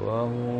وهو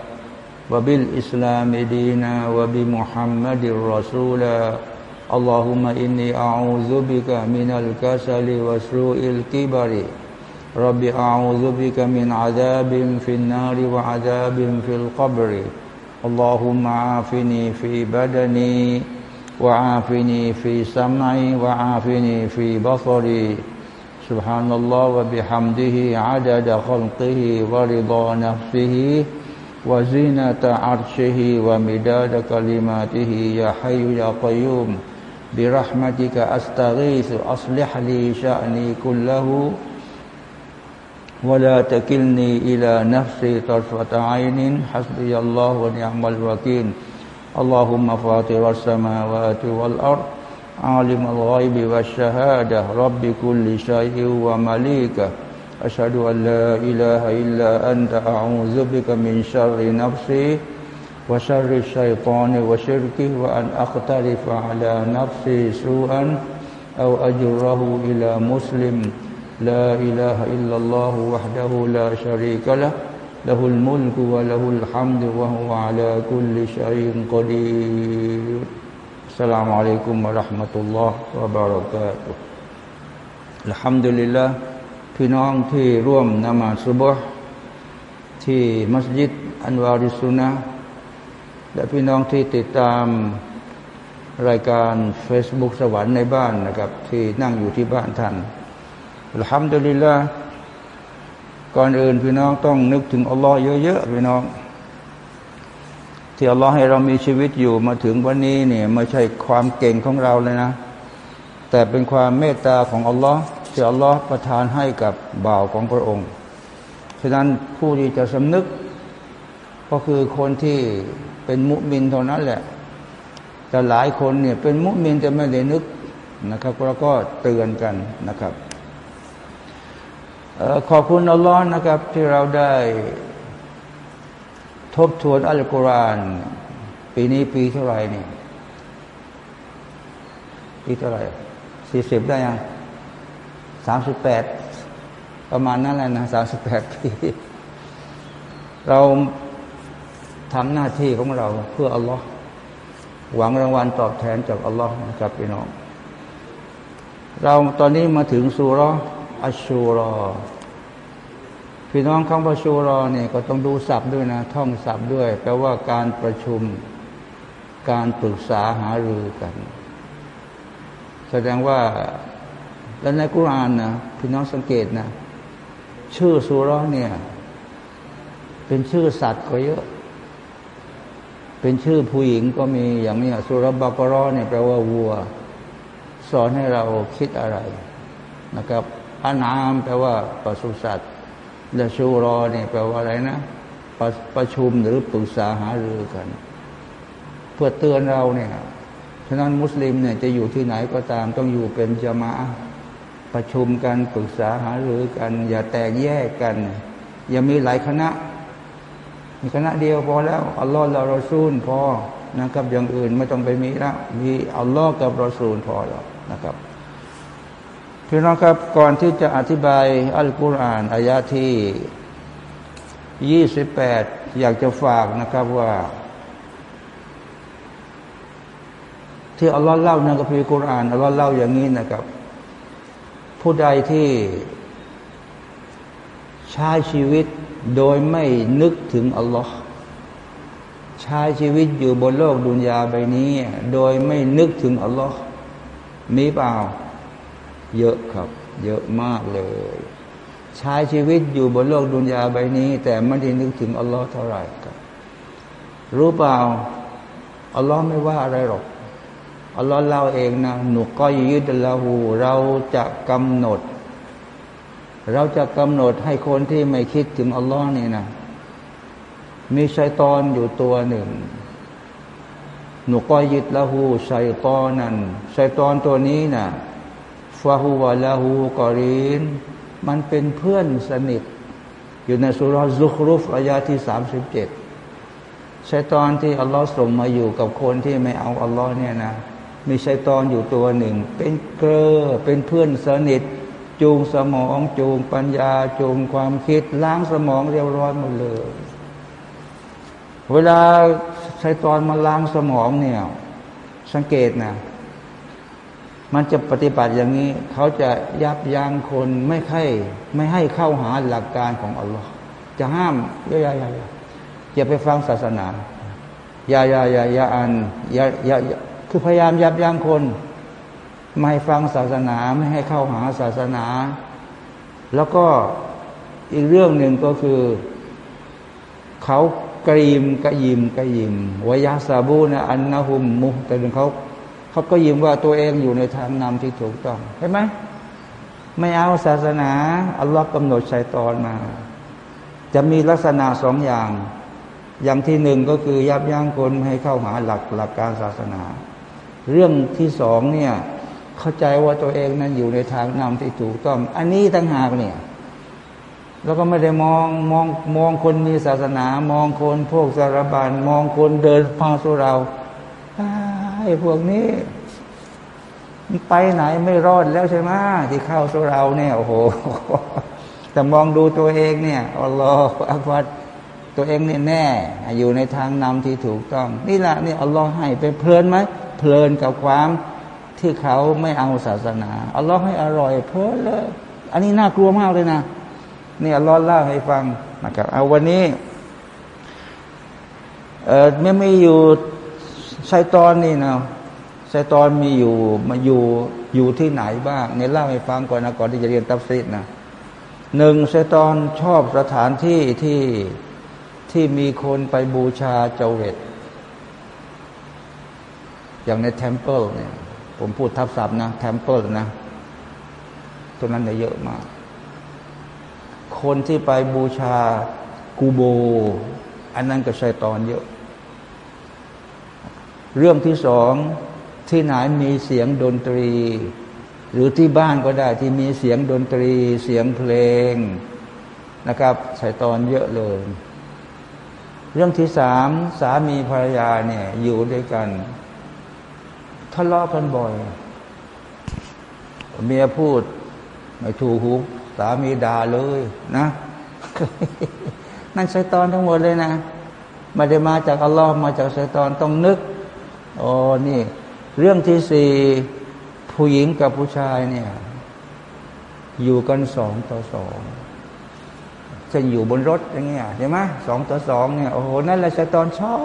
وبالإسلام دينا وبمحمد رسولا. اللهم إني أعوذ بك من الكسل وسوء الكبر. رب أعوذ بك من عذاب في النار وعذاب في القبر. اللهم عافني في بدني وعافني في سمعي وعافني في بصري. سبحان الله وبحمده عدد خلقه ورضا نفسه. وزينة عرشه ومداد كلماته يا حي يا قيوم. برحمتك أستغيث أصلح لي شأني كله. ولا تكلني إلى نفسي طرفة عين. حسبي الله ونعم الوكيل. اللهم فاطر السماوات والأرض عالم الغيب والشهادة. رب كل شيء ومليكه. أشهد أن لا إله إلا أنت أعوذ بك من شر نفسي وشر الشيطان وشركه وأن أقترف على نفسي سوءا أو أجره إلى مسلم. لا إله إلا الله وحده لا شريك له له الملك وله الحمد وهو على كل شيء قدير. السلام عليكم ورحمة الله وبركاته. الحمد لله พี่น้องที่ร่วมนมาสุบฮ์ที่มัสยิดอันวาริสุนะและพี่น้องที่ติดตามรายการ Facebook สวรรค์ในบ้านนะครับ ที่นั่งอยู่ที่บ้านท่านอัลฮัมดุลิลละก่อนอื่นพี่น้องต้องนึกถึงอัลลอฮ์เยอะๆพี่น้อง ที่อัลลอฮ์ให้เรามีชีวิตอยู่มาถึงวันนี้เนี่ยไม่ใช่ความเก่งของเราเลยนะ แต่เป็นความเมตตาของอัลลอฮ์ ที่อัลลอฮ์ประทานให้กับบ่าวของพระองค์ ฉะนั้นผู้ที่จะสำนึก ก็คือคนที่เป็นมุมินเท่านั้นแหละ แต่หลายคนเนี่ยเป็นมุมินแต่ไม่ได้นึกนะครับแล้วก็เตือนกันนะครับขอบคุณอัลลอฮ์นะครับ ที่เราได้ทบทวนอัลกุรอานปีนี้ปีเท่าไหร่นี่ปีเท่าไหร่สี่สิบได้ยัง สามสิบแปดประมาณนั้นแหละนะสามสิบแปดปีเราทำหน้าที่ของเราเพื่ออัลลอฮ์หวังรางวัลตอบแทนจากอัลลอฮ์นะครับพี่น้อง เราตอนนี้มาถึงสุรอัชชูรอ พี่น้องคำว่าชูรอเนี่ยก็ต้องดูศัพท์ด้วยนะ ท่องศัพท์ด้วย แปลว่าการประชุมการปรึกษาหารือกัน แสดงว่า แล้วในกุรานนะพี่น้องสังเกตนะ ชื่อสุร้อนเนี่ย เป็นชื่อสัตว์ก็เยอะ เป็นชื่อผู้หญิงก็มีอย่างนี้สุรบากรอเนี่ยแปลว่าวัว สอนให้เราคิดอะไรนะครับอานามแปลว่าปศุสัตว์และชูรอเนี่ยแปลว่าอะไรนะประประชุมหรือปรึกษาหารือกัน เพื่อเตือนเราเนี่ยฉะนั้นมุสลิมเนี่ยจะอยู่ที่ไหนก็ตามต้องอยู่เป็นจมา ประชุมกันปรึกษาหารือกัน อย่าแตกแยกกัน อย่ามีหลายคณะ มีคณะเดียวพอแล้วอัลลอฮ์เราเราซูลพอนะครับอย่างอื่นไม่ต้องไปมีแล้วมีอัลลอฮ์กับเราซูลพอแล้วนะครับพี่น้องครับก่อนที่จะอธิบายอัลกุรอานอายะที่ยี่สิบแปดอยากจะฝากนะครับว่า ที่อัลลอฮ์เล่าในกัมภีร์กุรอานอัลลอฮ์เล่าอย่างนี้นะครับ ผู้ใดที่ใช้ชีวิตโดยไม่นึกถึงอัลลอฮ์ใช้ชีวิตอยู่บนโลกดุนยาใบนี้ โดยไม่นึกถึงอัลลอฮ์มีเปล่า เยอะครับ เยอะมากเลย ใช้ชีวิตอยู่บนโลกดุนยาใบนี้ แต่ไม่ได้นึกถึงอัลลอฮ์เท่าไหร่ครับ รู้เปล่าอัลลอฮ์ไม่ว่าอะไรหรอก อัลลอฮ์เล่าเองนะหนุก็ยึดละหูเราจะกำหนด เราจะกำหนดให้คนที่ไม่คิดถึงอัลลอฮ์นี่นะมีชัยตอนอยู่ตัวหนึ่งหนุก็ยึดละหูชัยตอนนั้นชัยตอนตัวนี้นะ่ะฟาฮูวะลาหูกอรีน มันเป็นเพื่อนสนิท อยู่ในสุรซุครุฟอายาที่สามสิบเจ็ดชัยตอนที่อัลลอฮ์ส่งมาอยู่กับคนที่ไม่เอาอัลลอฮ์เนี่ยนะ มีชัยตอนอยู่ตัวหนึ่ง เป็นเกลอเป็นเพื่อนสนิท จูงสมอง จูงปัญญา จูงความคิด ล้างสมองเรียบร้อยหมดเลย เวลาชัยตอนมาล้างสมองเนี่ย สังเกตนะมันจะปฏิบัติอย่างนี้ เขาจะยับยั้งคนไม่ให้ไม่ให้เข้าหาหลักการของอัลลอฮ์จะห้ามอย่าอย่าอย่าอย่าไปฟังศาสนา อย่าอย่าอย่าอย่าอ่านอย่าอย่า คือพยายามยับยั้งคน ไม่ให้ฟังศาสนาไม่ให้เข้าหาศาสนา แล้วก็อีกเรื่องหนึ่งก็คือ เขากรีมกะยิมกะยิมวยาซาบูนะอันนาหุมมุแต่เขาเขาก็ยิ้มว่าตัวเองอยู่ในทางนำที่ถูกต้องเห็นไหมไม่เอาศาสนาอัลลอฮ์กำหนดชัยตอนมา จะมีลักษณะสองอย่าง อย่างที่หนึ่งก็คือยับยั้งคนให้เข้าหาหลักหลักการศาสนา เรื่องที่สองเนี่ยเข้าใจว่าตัวเองนั้นอยู่ในทางนำที่ถูกต้อง อันนี้ตั้งหากเนี่ยแล้วก็ไม่ได้มองมองมองคนมีศาสนา มองคนพวกสารบันมองคนเดินพาสุเราไอ้พวกนี้มันไปไหนไม่รอดแล้วใช่ไหมที่เข้าสู่เราเนี่ยโอ้โหแต่มองดูตัวเองเนี่ยอัลลอฮฺอักบัดตัวเองเนี่ยแน่ อยู่ในทางนำที่ถูกต้อง นี่แหละนี่อัลลอฮฺให้ไปเพลินไหม เพลินกับความที่เขาไม่เอาศาสนาอัลลอฮฺให้อร่อยเพลินเลยอันนี้น่ากลัวมากเลยนะนี่อัลลอฮฺเล่าให้ฟังนะครับเอาวันนี้เออไม่ไม่อยู่ชัยตอนนี่นะชัยตอนมีอยู่มาอยู่อยู่ที่ไหนบ้างเนี่ยเล่าให้ฟังก่อนนะก่อนที่จะเรียนตัฟซีรนะหนึ่งชัยตอนชอบสถานที่ที่ที่มีคนไปบูชาเจว็ด อย่างใน temple เนี่ย ผมพูดทับศัพท์นะ temple นะตรงนั้นเนี่ยเยอะมาก คนที่ไปบูชากูโบ อันนั้นก็ชัยตอนเยอะ เรื่องที่สองที่ไหนมีเสียงดนตรี หรือที่บ้านก็ได้ที่มีเสียงดนตรี เสียงเพลงนะครับชัยตอนเยอะเลยเรื่องที่สามสามีภรรยาเนี่ยอยู่ด้วยกัน ทะเลาะกันบ่อย เมียพูด ไม่ถูกหูสามีด่าเลยนะ นั่นชัยตอนทั้งหมดเลยนะไม่ได้มาจากอัลลอฮ์มาจากชัยตอนต้องนึกอ๋อนี่ เรื่องที่สี่ผู้หญิงกับผู้ชายเนี่ย อยู่กันสองต่อสองเช่นอยู่บนรถอย่างเงี้ยใช่ไหมสองต่อสองเนี่ยโอ้โหนั่นแหละชัยตอนชอ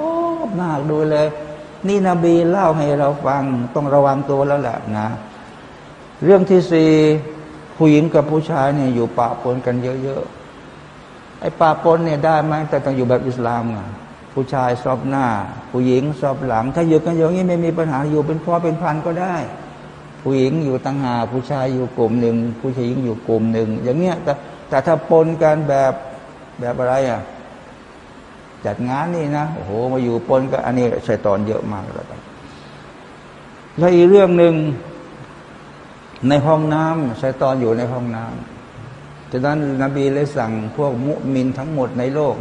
บมากดูเลย นี่นบีเล่าให้เราฟัง ต้องระวังตัวแล้วแหละนะ เรื่องที่สี่ผู้หญิงกับผู้ชายเนี่ยอยู่ปะปนกันเยอะๆไอ้ปะปนเนี่ยได้ไหมแต่ต้องอยู่แบบอิสลามอะผู้ชายชอบหน้า ผู้หญิงชอบหลัง ถ้าอยู่กันอย่างนี้ไม่มีปัญหาอยู่เป็นพ่อเป็นพันก็ได้ ผู้หญิงอยู่ต่างหากผู้ชายอยู่กลุ่มหนึ่งผู้ชายหญิงอยู่กลุ่มหนึ่งอย่างเงี้ยแต่แต่ถ้าปนกันแบบแบบอะไรอะ จัดงานนี่นะโอ้โหมาอยู่ปนก็อันนี้ชัยตอนเยอะมากแล้วกันแล้วอีกเรื่องหนึ่งในห้องน้ำชัยตอนอยู่ในห้องน้ำฉะนั้นนบีเลยสั่งพวกมุมินทั้งหมดในโลก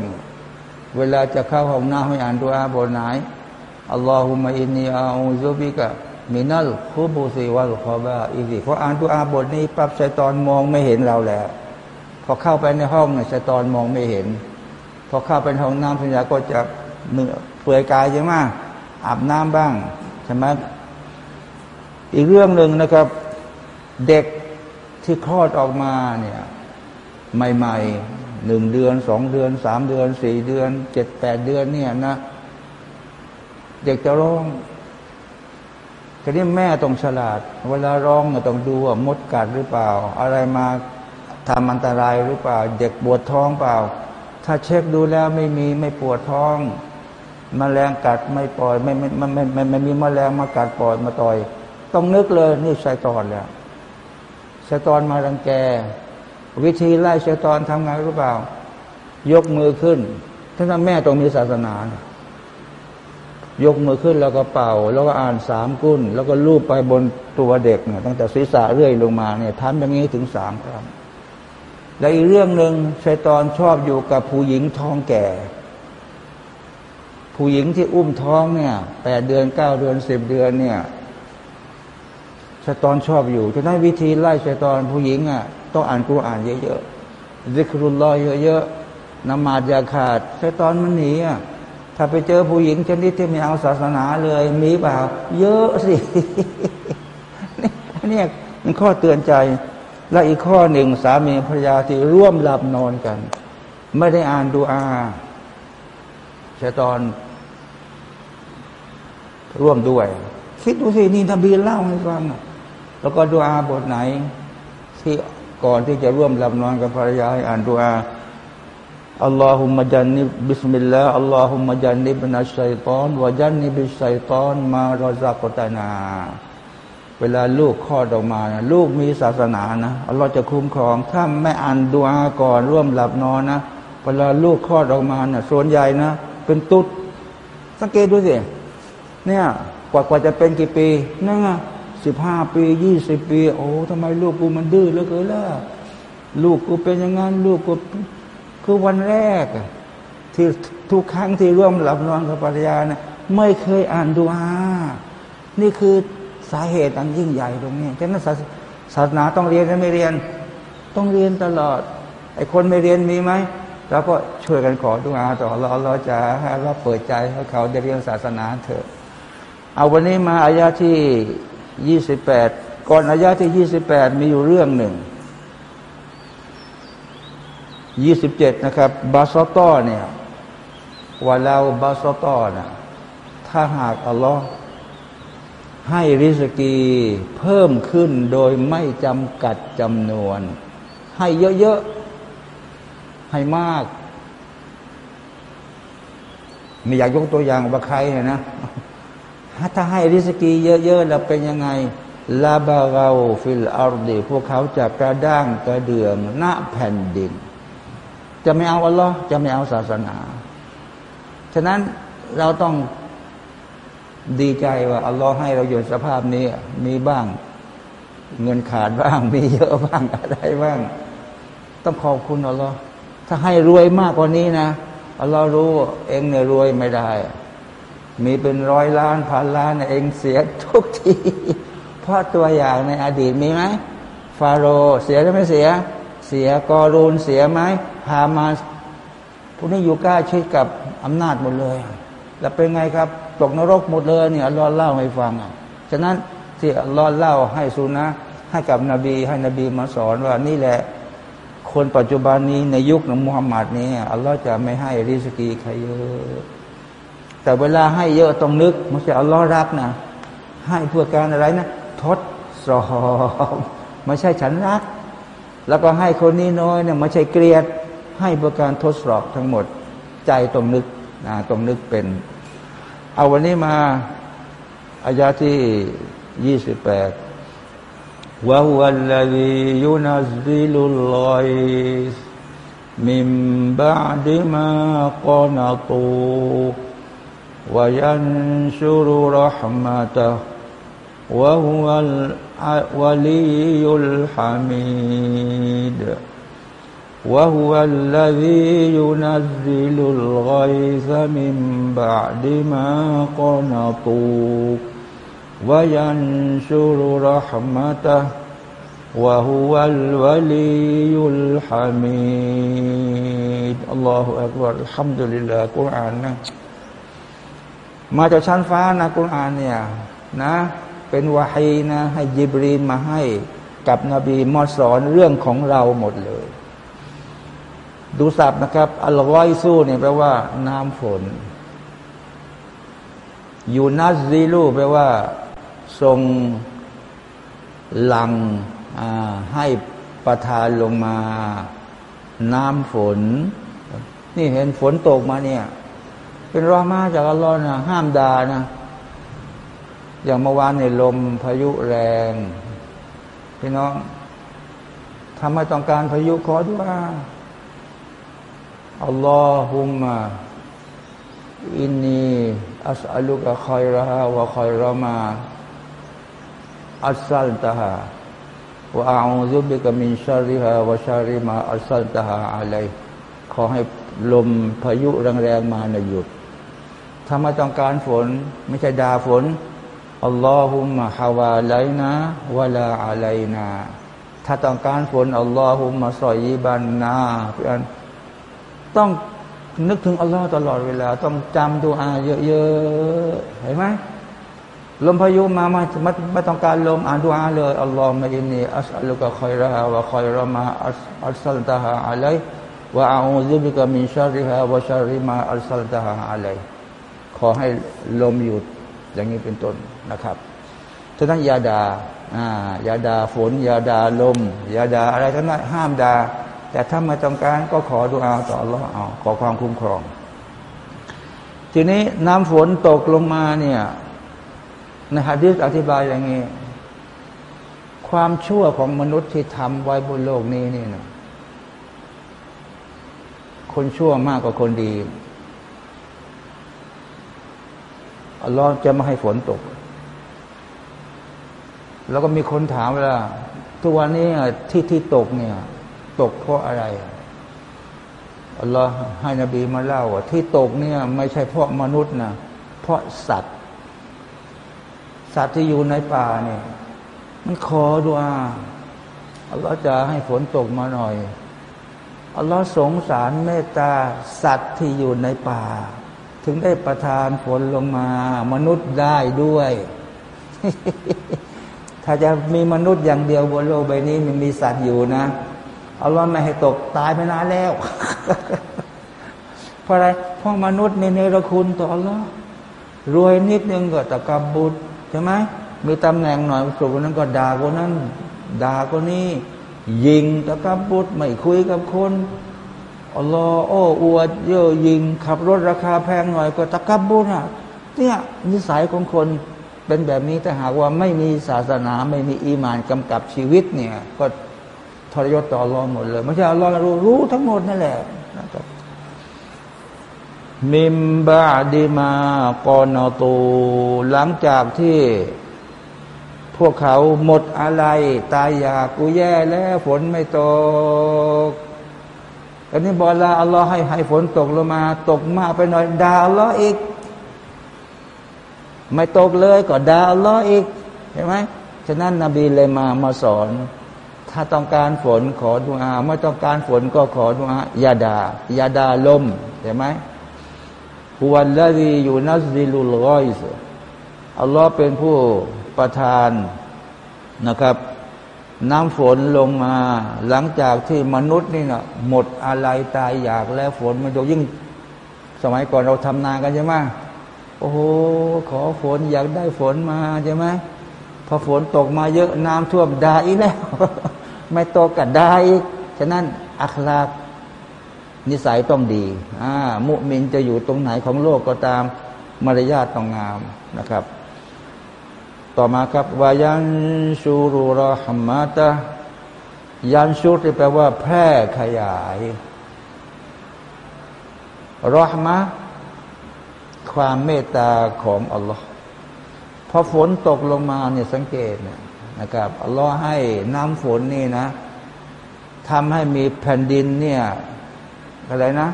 เวลาจะเข้าห้องน้ำให้อ่านดูอาบทไหนอัลลอฮุมะอินนีอาอูซุบิกะมินัลคูบูซีวัลคอบาอีสิพออ่านดูอาบทนี้ปั๊บชัยตอนมองไม่เห็นเราแล้ว พอเข้าไปในห้องเนี่ยชัยตอนมองไม่เห็น พอเข้าไปห้องน้ำสัญญาก็จะเนื้อเปื่อยกายใช่ไหมอาบน้ำบ้างใช่ไหมอีกเรื่องหนึ่งนะครับ เด็กที่คลอดออกมาเนี่ยใหม่ๆหนึ่งเดือนสองเดือนสามเดือนสี่เดือนเจ็ดแปดเดือนเนี่ยนะ เด็กจะร้องทีนี้แม่ต้องฉลาด เวลาร้องเนี่ยต้องดูว่ามดกัดหรือเปล่า อะไรมาทำอันตรายหรือเปล่า เด็กปวดท้องเปล่า ถ้าเช็คดูแล้วไม่มีไม่ปวดท้องมแมลงกัดไม่ปล่อย ไม่ไม่ไม่ไม่ไม่มีมแมลงมากัดปล่อยมาต่อย ต้องนึกเลยนี่ชายตอนแล้วชายตอนมารังแก วิธีไล่ชายตอนทำไงรู้เปล่า ยกมือขึ้นท่านแม่ต้องมีศาสนา ยกมือขึ้นแล้วก็เป่า แล้วก็อ่านสามกุ้น แล้วก็ลูบไปบนตัวเด็กเนี่ยตั้งแต่ศีรษะเรื่อยลงมาเนี่ยทำอย่างนี้ถึงสามครั้ง และอีกเรื่องหนึ่งชัยตอนชอบอยู่กับผู้หญิงท้องแก่ ผู้หญิงที่อุ้มท้องเนี่ยแปดเดือนเก้าเดือนสิบเดือนเนี่ยชัยตอนชอบอยู่จะได้วิธีไล่ชัยตอนผู้หญิงอะต้องอ่านกุรอานเยอะๆซิกรุลลอยเยอะๆนมาดยาขาดชัยตอนมันหนีอะถ้าไปเจอผู้หญิงชนิดที่ไม่เอาศาสนาเลย มีเปล่า เยอะสินี่มันข้อเตือนใจ และอีกข้อหนึ่งสามีภรรยาที่ร่วมหลับนอนกัน ไม่ได้อ่านดูอาชตอน ร่วมด้วย คิดดูสินี่ทบีเล่าให้ฟังแล้วก็ดูอาบทไหน ที่ก่อนที่จะร่วมหลับนอนกับภรรยาให้อ่านดูอาอัลลอฮุมะจันนิบิสมิลลาห์อัลลอฮุมะจันนิบนัชชัยตอนวะจันนิบิชัยตอนมารอซักตานา เวลาลูกคลอดออกมานะลูกมีศาสนานะเราจะคุ้มครอง ถ้าไม่อ่านดูอาก่อนร่วมหลับนอนนะเวลาลูกคลอดออกมานะ่ะส่วนใหญ่นะ เป็นตุ๊ดสังเกตดูสิเนี่ยกว่ากว่าจะเป็นกี่ปีนั่งสิบห้าปียี่สิบปี โอ้ทำไมลูกกูมันดื้อเหลือเกินล่ะลูกกูเป็นอย่างนั้นลูกกูคือวันแรกที่ทุกครั้งที่ร่วมหลับนอนกับภรรยานะไม่เคยอ่านดูอานี่คือาเหตุอันยิ่งใหญ่ตรงนี้ฉะนั้นศาสนาต้องเรียนหรือไม่เรียน ต้องเรียนตลอด ไอ้คนไม่เรียนมีไหมเราก็ช่วยกันขอดุอาต่อเราเราจะให้เราเปิดใจให้เขาได้เรียนศาสนาเถอะ เอาวันนี้มาอายาที่ยี่สิบแปดก่อนอายาที่ยี่สิบแปดมีอยู่เรื่องหนึ่งยี่สิบเจ็ดนะครับ บาสตอเนี่ยولو بسط นะถ้าหากอัลลอฮ์ ให้ริสกีเพิ่มขึ้นโดยไม่จำกัดจำนวน ให้เยอะๆ ให้มากไม่อยากยกตัวอย่างว่าใครเนี่ยนะถ้าให้ริสกีเยอะๆแล้วเป็นยังไงلبغوا في الأرضพวกเขาจะกระด้างกระเดืองหน้าแผ่นดิน จะไม่เอาอัลลอฮ์จะไม่เอาศาสนา ฉะนั้นเราต้อง ดีใจว่าอัลลอฮ์ให้เราอยู่สภาพนี้มีบ้าง เงินขาดบ้าง มีเยอะบ้างอะไรบ้าง ต้องขอบคุณอัลลอฮ์ถ้าให้รวยมากกว่านี้นะอัลลอฮ์รู้เองเนี่ยรวยไม่ได้ มีเป็นร้อยล้านพันล้านเองเสียทุกทีเพราะตัวอย่างในอดีตมีไหมฟาโรเสียหรือไม่เสีย เสียกอรูนเสียไหมฮามาสพวกนี้อยู่กล้าชิดกับอำนาจหมดเลย แล้วเป็นไงครับ ตกนรกหมดเลยเนี่ยอัลลอฮ์เล่าให้ฟังอะฉะนั้นที่อัลลอฮ์เล่าให้สุนะให้กับนบีให้นบีมาสอนว่านี่แหละ คนปัจจุบันนี้ในยุคของมุฮัมมัดนี้อัลลอฮ์จะไม่ให้ริสกีใครเยอะแต่เวลาให้เยอะต้องนึกม่ใช่อัลลอฮ์รักนะให้เพื่อการอะไรนะทดสอบไม่ใช่ฉันรัก แล้วก็ให้คนนี้น้อยเนี่ยไม่ใช่เกลียดให้เพื่อการทดสอบทั้งหมด ใจตรงนึก นะต้องนึกเป็น เอาวันนี้มาอายาที่ยี่สิบแปดวะฮุลลดียุนัสซิลุลลอยสมิมบาดิมะกอนาตูวยันชุรุรหมะตะวะฮุลวะลียุลฮามิด وهو الذي ينزل الغيث من بعد ما قنطوا وينشر رحمته وهو الولي الحميد الله أكبر الحمد لله กุรอานนะมาจากชั้นฟ้านะกุรอานเนี่ยนะ เป็นวาฮีนะ ให้ยิบรีนมาให้กับนบีมอสอนเรื่องของเราหมดเลย ดูสับนะครับ อัลลอฮ์สู้เนี่ยแปลว่า น้ำฝน ยูนัสซีลูแปลว่า ทรงหลังให้ประทานลงมา น้ำฝน นี่เห็นฝนตกมาเนี่ย เป็นรอมาจากอัลลอฮ์นะห้ามดานะ อย่างเมื่อวานในลมพายุแรงพี่น้องทำไมต้องการพายุขอด้วย อัลลอฮุมะอินนีอัสอัลุกะคอยราวะคอยรมาอัสซัลตาฮาว่าอาซุบิกะมินชาริฮาวะชาริมาอัสซัลตาฮาอะไรขอให้ลมพายุแรงๆมาในหยุด ถ้าไม่ต้องการฝน ไม่ใช่ดาฝนอัลลอฮุมะฮาวาไลนะวะลาอะไลนา ถ้าต้องการฝนอัลลอฮุมะซอยีบันนาเพื่อน ต้องนึกถึงอัลลอฮ์ตลอดเวลา ต้องจำดูอาเยอะๆ เห็นไหมลมพายุมาไม่ไม่ไม่ต้องการลมอ่านดูอาเลยอัลลอฮ์มาอินนีอัสลุกะคอยราวะคอยรามาอัสอัลซัลตาฮะอะลัยวะอาอูซุบิกะมินชาริฮะวะชาริมาอัลซัลตาฮะอะลัยขอให้ลมหยุดอย่างนี้เป็นต้นนะครับฉะนั้นยาดาอ่ายาดาฝนยาดาลมยาดาอะไรทั้งนั้นห้ามด่า แต่ถ้าไม่ต้องการก็ขอดูอาต่ออัลลอเอาขอความคุ้มครอง ทีนี้น้ำฝนตกลงมาเนี่ยในฮะดิษอธิบายอย่างนี้ ความชั่วของมนุษย์ที่ทำไว้บนโลกนี้นี่นะคนชั่วมากกว่าคนดีอัลลอฮ์จะไม่ให้ฝนตก แล้วก็มีคนถามเว่าทุกวันนี้ที่ที่ตกเนี่ย ตกเพราะอะไรอัลลอฮ์ให้นบีมาเล่าว่าที่ตกเนี่ยไม่ใช่เพราะมนุษย์นะเพราะสัตว์ สัตว์ที่อยู่ในป่าเนี่ย มันขอดุอาอัลลอฮ์จะให้ฝนตกมาหน่อยอัลลอฮ์สงสารเมตตาสัตว์ที่อยู่ในป่า ถึงได้ประทานฝนลงมา มนุษย์ได้ด้วย ถ้าจะมีมนุษย์อย่างเดียวบนโลกใบนี้มันมีสัตว์อยู่นะ อัลลอฮ์ไม่ให้ตกตายไปนานแล้ว เพราะอะไรเพราะมนุษย์มีเนรคุณต่ออัลลอฮ์รวยนิดนึงก็ตะกบุตรใช่ไหมมีตำแหน่งหน่อยสุคนนั้นก็ด่าคนนั้นด่าคนนี้ ยิงตะกับบุตรไม่คุยกับคนอัลลอฮ์โอ้อวดเย่อหยิง ขับรถราคาแพงหน่อยก็ตะกับบุญอะเนี่ยนิสัยของคนเป็นแบบนี้ถ้าหากว่าไม่มีศาสนาไม่มีอีมานกำกับชีวิตเนี่ย ก็ ทรยศต่ออัลลอฮ์หมดเลยไม่ใช่อัลลอฮ์รู้รู้ทั้งหมดนั่นแหละนะครับมิมบาดีมากอนตูหลังจากที่พวกเขาหมดอะไร ตายอยากกูแย่แล้วฝนไม่ตกอันนี้บอลาอัลลอฮ์ให้ให้ฝนตกลงมา ตกมากไปหน่อยดาอัลลอฮ์อีก ไม่ตกเลยก็ดาอัลลอฮ์อีกเห็นไหมฉะนั้นนบีเลยมามาสอน ถ้าต้องการฝนขอดุอาไม่ต้องการฝนก็ขอดุอายาดายาดาลมเห็นไหมฮุวันละดีอยู่นัสซิลุลกอยส์อัลลอฮ์เป็นผู้ประทานนะครับ น้ำฝนลงมา หลังจากที่มนุษย์นี่นะหมดอะไรตายอยากแล้วฝนมันจะยิ่งสมัยก่อนเราทำนากันใช่ไหมโอ้โหขอฝนอยากได้ฝนมาใช่ไหมพอฝนตกมาเยอะน้ำท่วมดาอีกแล้ว ไม่ตกกัดได้อีกฉะนั้นอัคลากนิสัยต้องดีอ่ามุมินจะอยู่ตรงไหนของโลกก็ตามมารยาทต้องงามนะครับ ต่อมาครับวายันชูรุรหมมาตะยันชูที่แปลว่าแพร่ขยายรหมะความเมตตาของอัลลอฮ์พอฝนตกลงมาเนี่ยสังเกตเนี่ย นะครับอัลลอฮ์ให้น้ำฝนนี่นะทำให้มีแผ่นดินเนี่ยอะไรนะ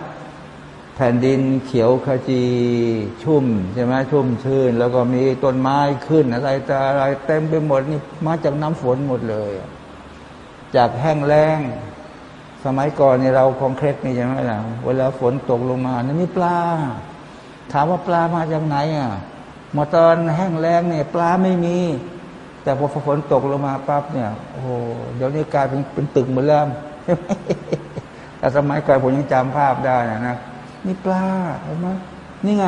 แผ่นดินเขียวขจีชุ่มใช่ไหมชุ่มชื้นแล้วก็มีต้นไม้ขึ้นอะไรแต่อะไรเต็มไปหมดนี่มาจากน้ำฝนหมดเลย จากแห้งแล้งสมัยก่อนนี่เราคองเคร็ดนี่ใช่ไหมล่ะเวลาฝนตกลงมานี่มีปลา ถามว่าปลามาจากไหนอะมาตอนแห้งแล้งเนี่ยปลาไม่มี แต่พอฝนตกลงมาปั๊บเนี่ยโอ้โหเดี๋ยวนี้กลายเป็นเป็นตึกหมดแล้วแต่สมัยก่อนผมยังจำภาพได้นะนะนี่ปลาเห็นไหมนี่ไง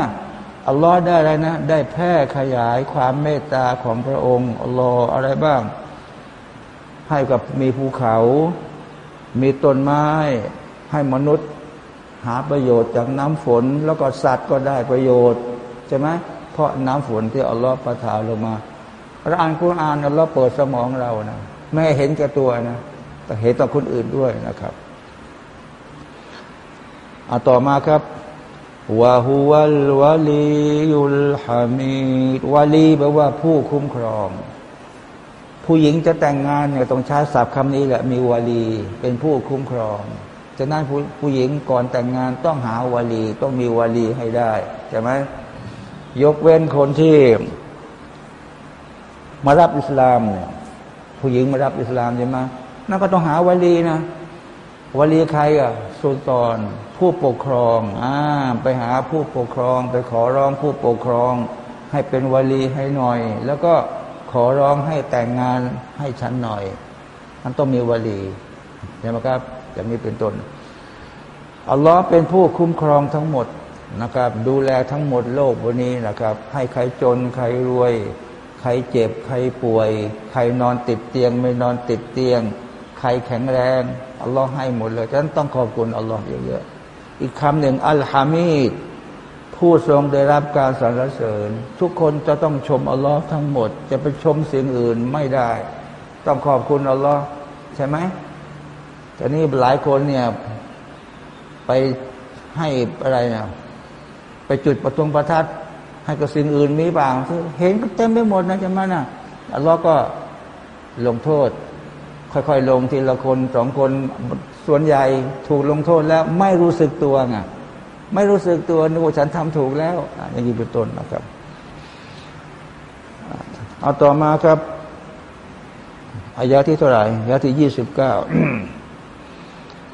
อัลลอฮ์ได้อะไรนะ ได้แพร่ขยายความเมตตาของพระองค์อัลลอฮ์อะไรบ้าง ให้กับมีภูเขา มีต้นไม้ ให้มนุษย์ หาประโยชน์จากน้ำฝน แล้วก็สัตว์ก็ได้ประโยชน์ ใช่ไหมเพราะน้ำฝนที่อัลลอฮ์ประทานลงมา เราอ่านคุรานอัลลอฮ์เปิดสมองเรานะไม่เห็นแก่ตัวนะแต่เห็นต่อคนอื่นด้วยนะครับอาต่อมาครับวะฮุวัลวะลียุลฮามีดวะลีแปลว่าผู้คุ้มครอง ผู้หญิงจะแต่งงานเนี่ยต้องใช้ศัพท์คำนี้แหละมีวาลีเป็นผู้คุ้มครองจะนั้นผู้ผู้หญิงก่อนแต่งงานต้องหาวาลีต้องมีวาลีให้ได้ใช่ไหมยกเว้นคนที่ มารับอิสลามเนี่ยผู้หญิงมารับอิสลามใช่ไหมนั่นก็ต้องหาวาลีนะวาลีใครอะสุลต่านผู้ปกครองอ่าไปหาผู้ปกครอง ไปขอร้องผู้ปกครอง ให้เป็นวลีให้หน่อย แล้วก็ขอร้องให้แต่งงานให้ฉันหน่อยมันต้องมีวลีใช่ไหมครับอย่างนี้เป็นต้นอัลลอฮ์เป็นผู้คุ้มครองทั้งหมดนะครับ ดูแลทั้งหมดโลกวันนี้นะครับ ให้ใครจนใครรวย ใครเจ็บ ใครป่วย ใครนอนติดเตียง ไม่นอนติดเตียง ใครแข็งแรงอัลลอฮ์ให้หมดเลยฉะนั้นต้องขอบคุณอัลลอฮ์เยอะๆอีกคำหนึ่งอัลฮามีดผู้ทรงได้รับการสรรเสริญ ทุกคนจะต้องชมอัลลอฮ์ทั้งหมด จะไปชมสิ่งอื่นไม่ได้ ต้องขอบคุณอัลลอฮ์ใช่ไหมแต่นี่หลายคนเนี่ยไปให้อะไรเนี่ยไปจุดประตงประทัด ให้กับสิ่งอื่นมีบ้างเห็นเต็มไปหมดนะใช่ไหมนะอัลลอฮ์ก็ลงโทษ ค่อยๆ ลงทีละคนสองคนส่วนใหญ่ถูกลงโทษแล้วไม่รู้สึกตัวไงไม่รู้สึกตัวนึกว่าฉันทำถูกแล้วอย่างนี้เป็นต้นนะครับเอาต่อมาครับอายาที่เท่าไหร่อายาที่ยี่สิบเก้า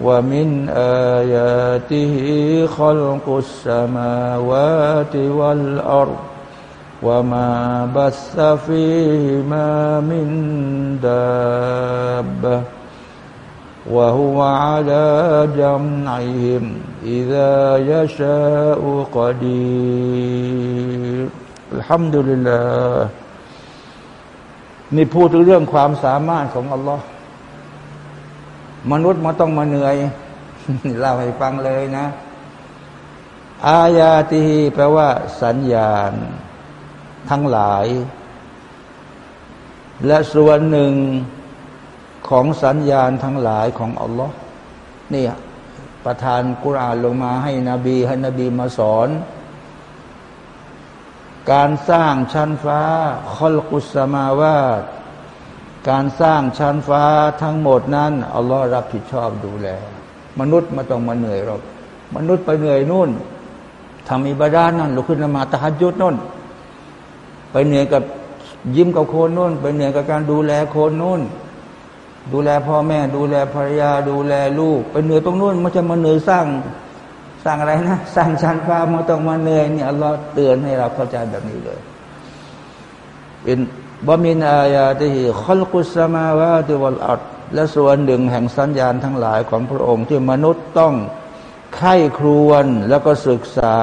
ومن آياته خلق السماوات والأرض وما بث فيهما من دابة وهو على جمعهم إذا يشاء قدير الحمد لله นี่พูดถึงเรื่องความสามารถของอัลลอฮ์ มนุษย์มันต้องมาเหนื่อยเล่าให้ฟังเลยนะ อายาตีแปลว่า สัญญาณ ทั้งหลาย และส่วนหนึ่งของสัญญาณทั้งหลายของอัลลอฮ์นี่ประทานกุรอานลงมาให้นบีให้นบีมาสอน การสร้างชั้นฟ้าคอลกุสมาวาต การสร้างชั้นฟ้าทั้งหมดนั้นอัลลอฮ์รับผิดชอบดูแล มนุษย์มาต้องมาเหนื่อยหรอกมนุษย์ไปเหนื่อยนู่นทำอิบาดานั่นลุกขึ้นมาตะฮัดยุดนู่น ไปเหนื่อยกับยิ้มกับโคนนู่น ไปเหนื่อยกับการดูแลโคนนู่น ดูแลพ่อแม่ ดูแลภรรยา ดูแลลูก ไปเหนื่อยตรงนู่นมันจะมาเหนื่อยสร้างสร้างอะไรนะ สร้างชั้นฟ้ามาต้องมาเหนื่อยเนี่ยอัลลอฮ์เตือนให้เราเข้าใจแบบนี้เลยเป็น บมินอายาติฮิคอลกุสมาวาติวัลอัดและส่วนหนึ่งแห่งสัญญาณทั้งหลายของพระองค์ที่มนุษย์ต้องใคร่ครวญแล้วก็ศึกษา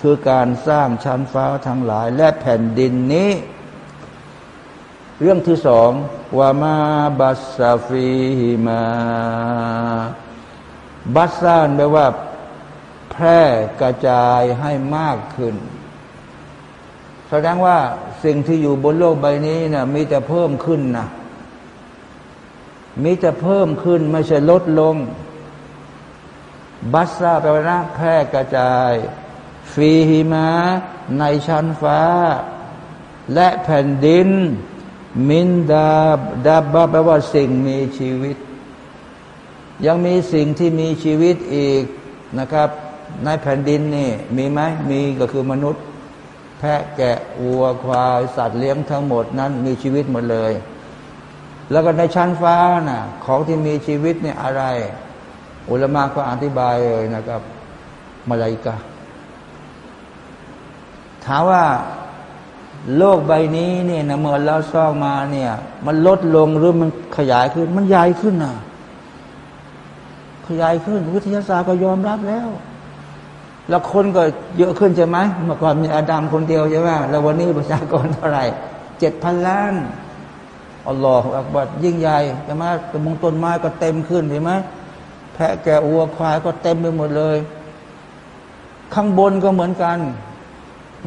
คือการสร้างชั้นฟ้าทั้งหลาย และแผ่นดินนี้ เรื่องที่สองوما بث فيهما بث แปลว่า แพร่กระจายให้มากขึ้น แสดงว่าสิ่งที่อยู่บนโลกใบนี้นะมีแต่เพิ่มขึ้นนะมีแต่เพิ่มขึ้นไม่ใช่ลดลง บัสซาแปลว่าแพร่กระจายฟีหิมาในชั้นฟ้า และแผ่นดิน มินดาดาบาแปลว่าสิ่งมีชีวิต ยังมีสิ่งที่มีชีวิตอีกนะครับ ในแผ่นดินนี่มีไหมมีก็คือมนุษย์ แพะแกะวัวควาย สัตว์เลี้ยงทั้งหมดนั้นมีชีวิตหมดเลย แล้วก็ในชั้นฟ้านะ่ะของที่มีชีวิตเนี่ยอะไร อุลมะก็อธิบายเลยนะครับมาลายกาถามว่าโลกใบนี้เนี่ยนะเมื่อเราซ่องมาเนี่ย มันลดลงหรือมันขยายขึ้น มันใหญ่ขึ้นนะขยายขึ้น วิทยาศาสตร์ก็ยอมรับแล้ว แล้วคนก็เยอะขึ้นใช่ไหมเมื่อก่อนมีอาดัมคนเดียวใช่ไหมแล้ววันนี้ประชากรเท่าไหร่เจ็ดพันล้านอัลลอฮฺอักบัดยิ่งใหญ่ใช่ไหมต้นมงต้นไม้ก็เต็มขึ้นเห็นไหมแพะแกะวัวควายก็เต็มไปหมดเลย ข้างบนก็เหมือนกัน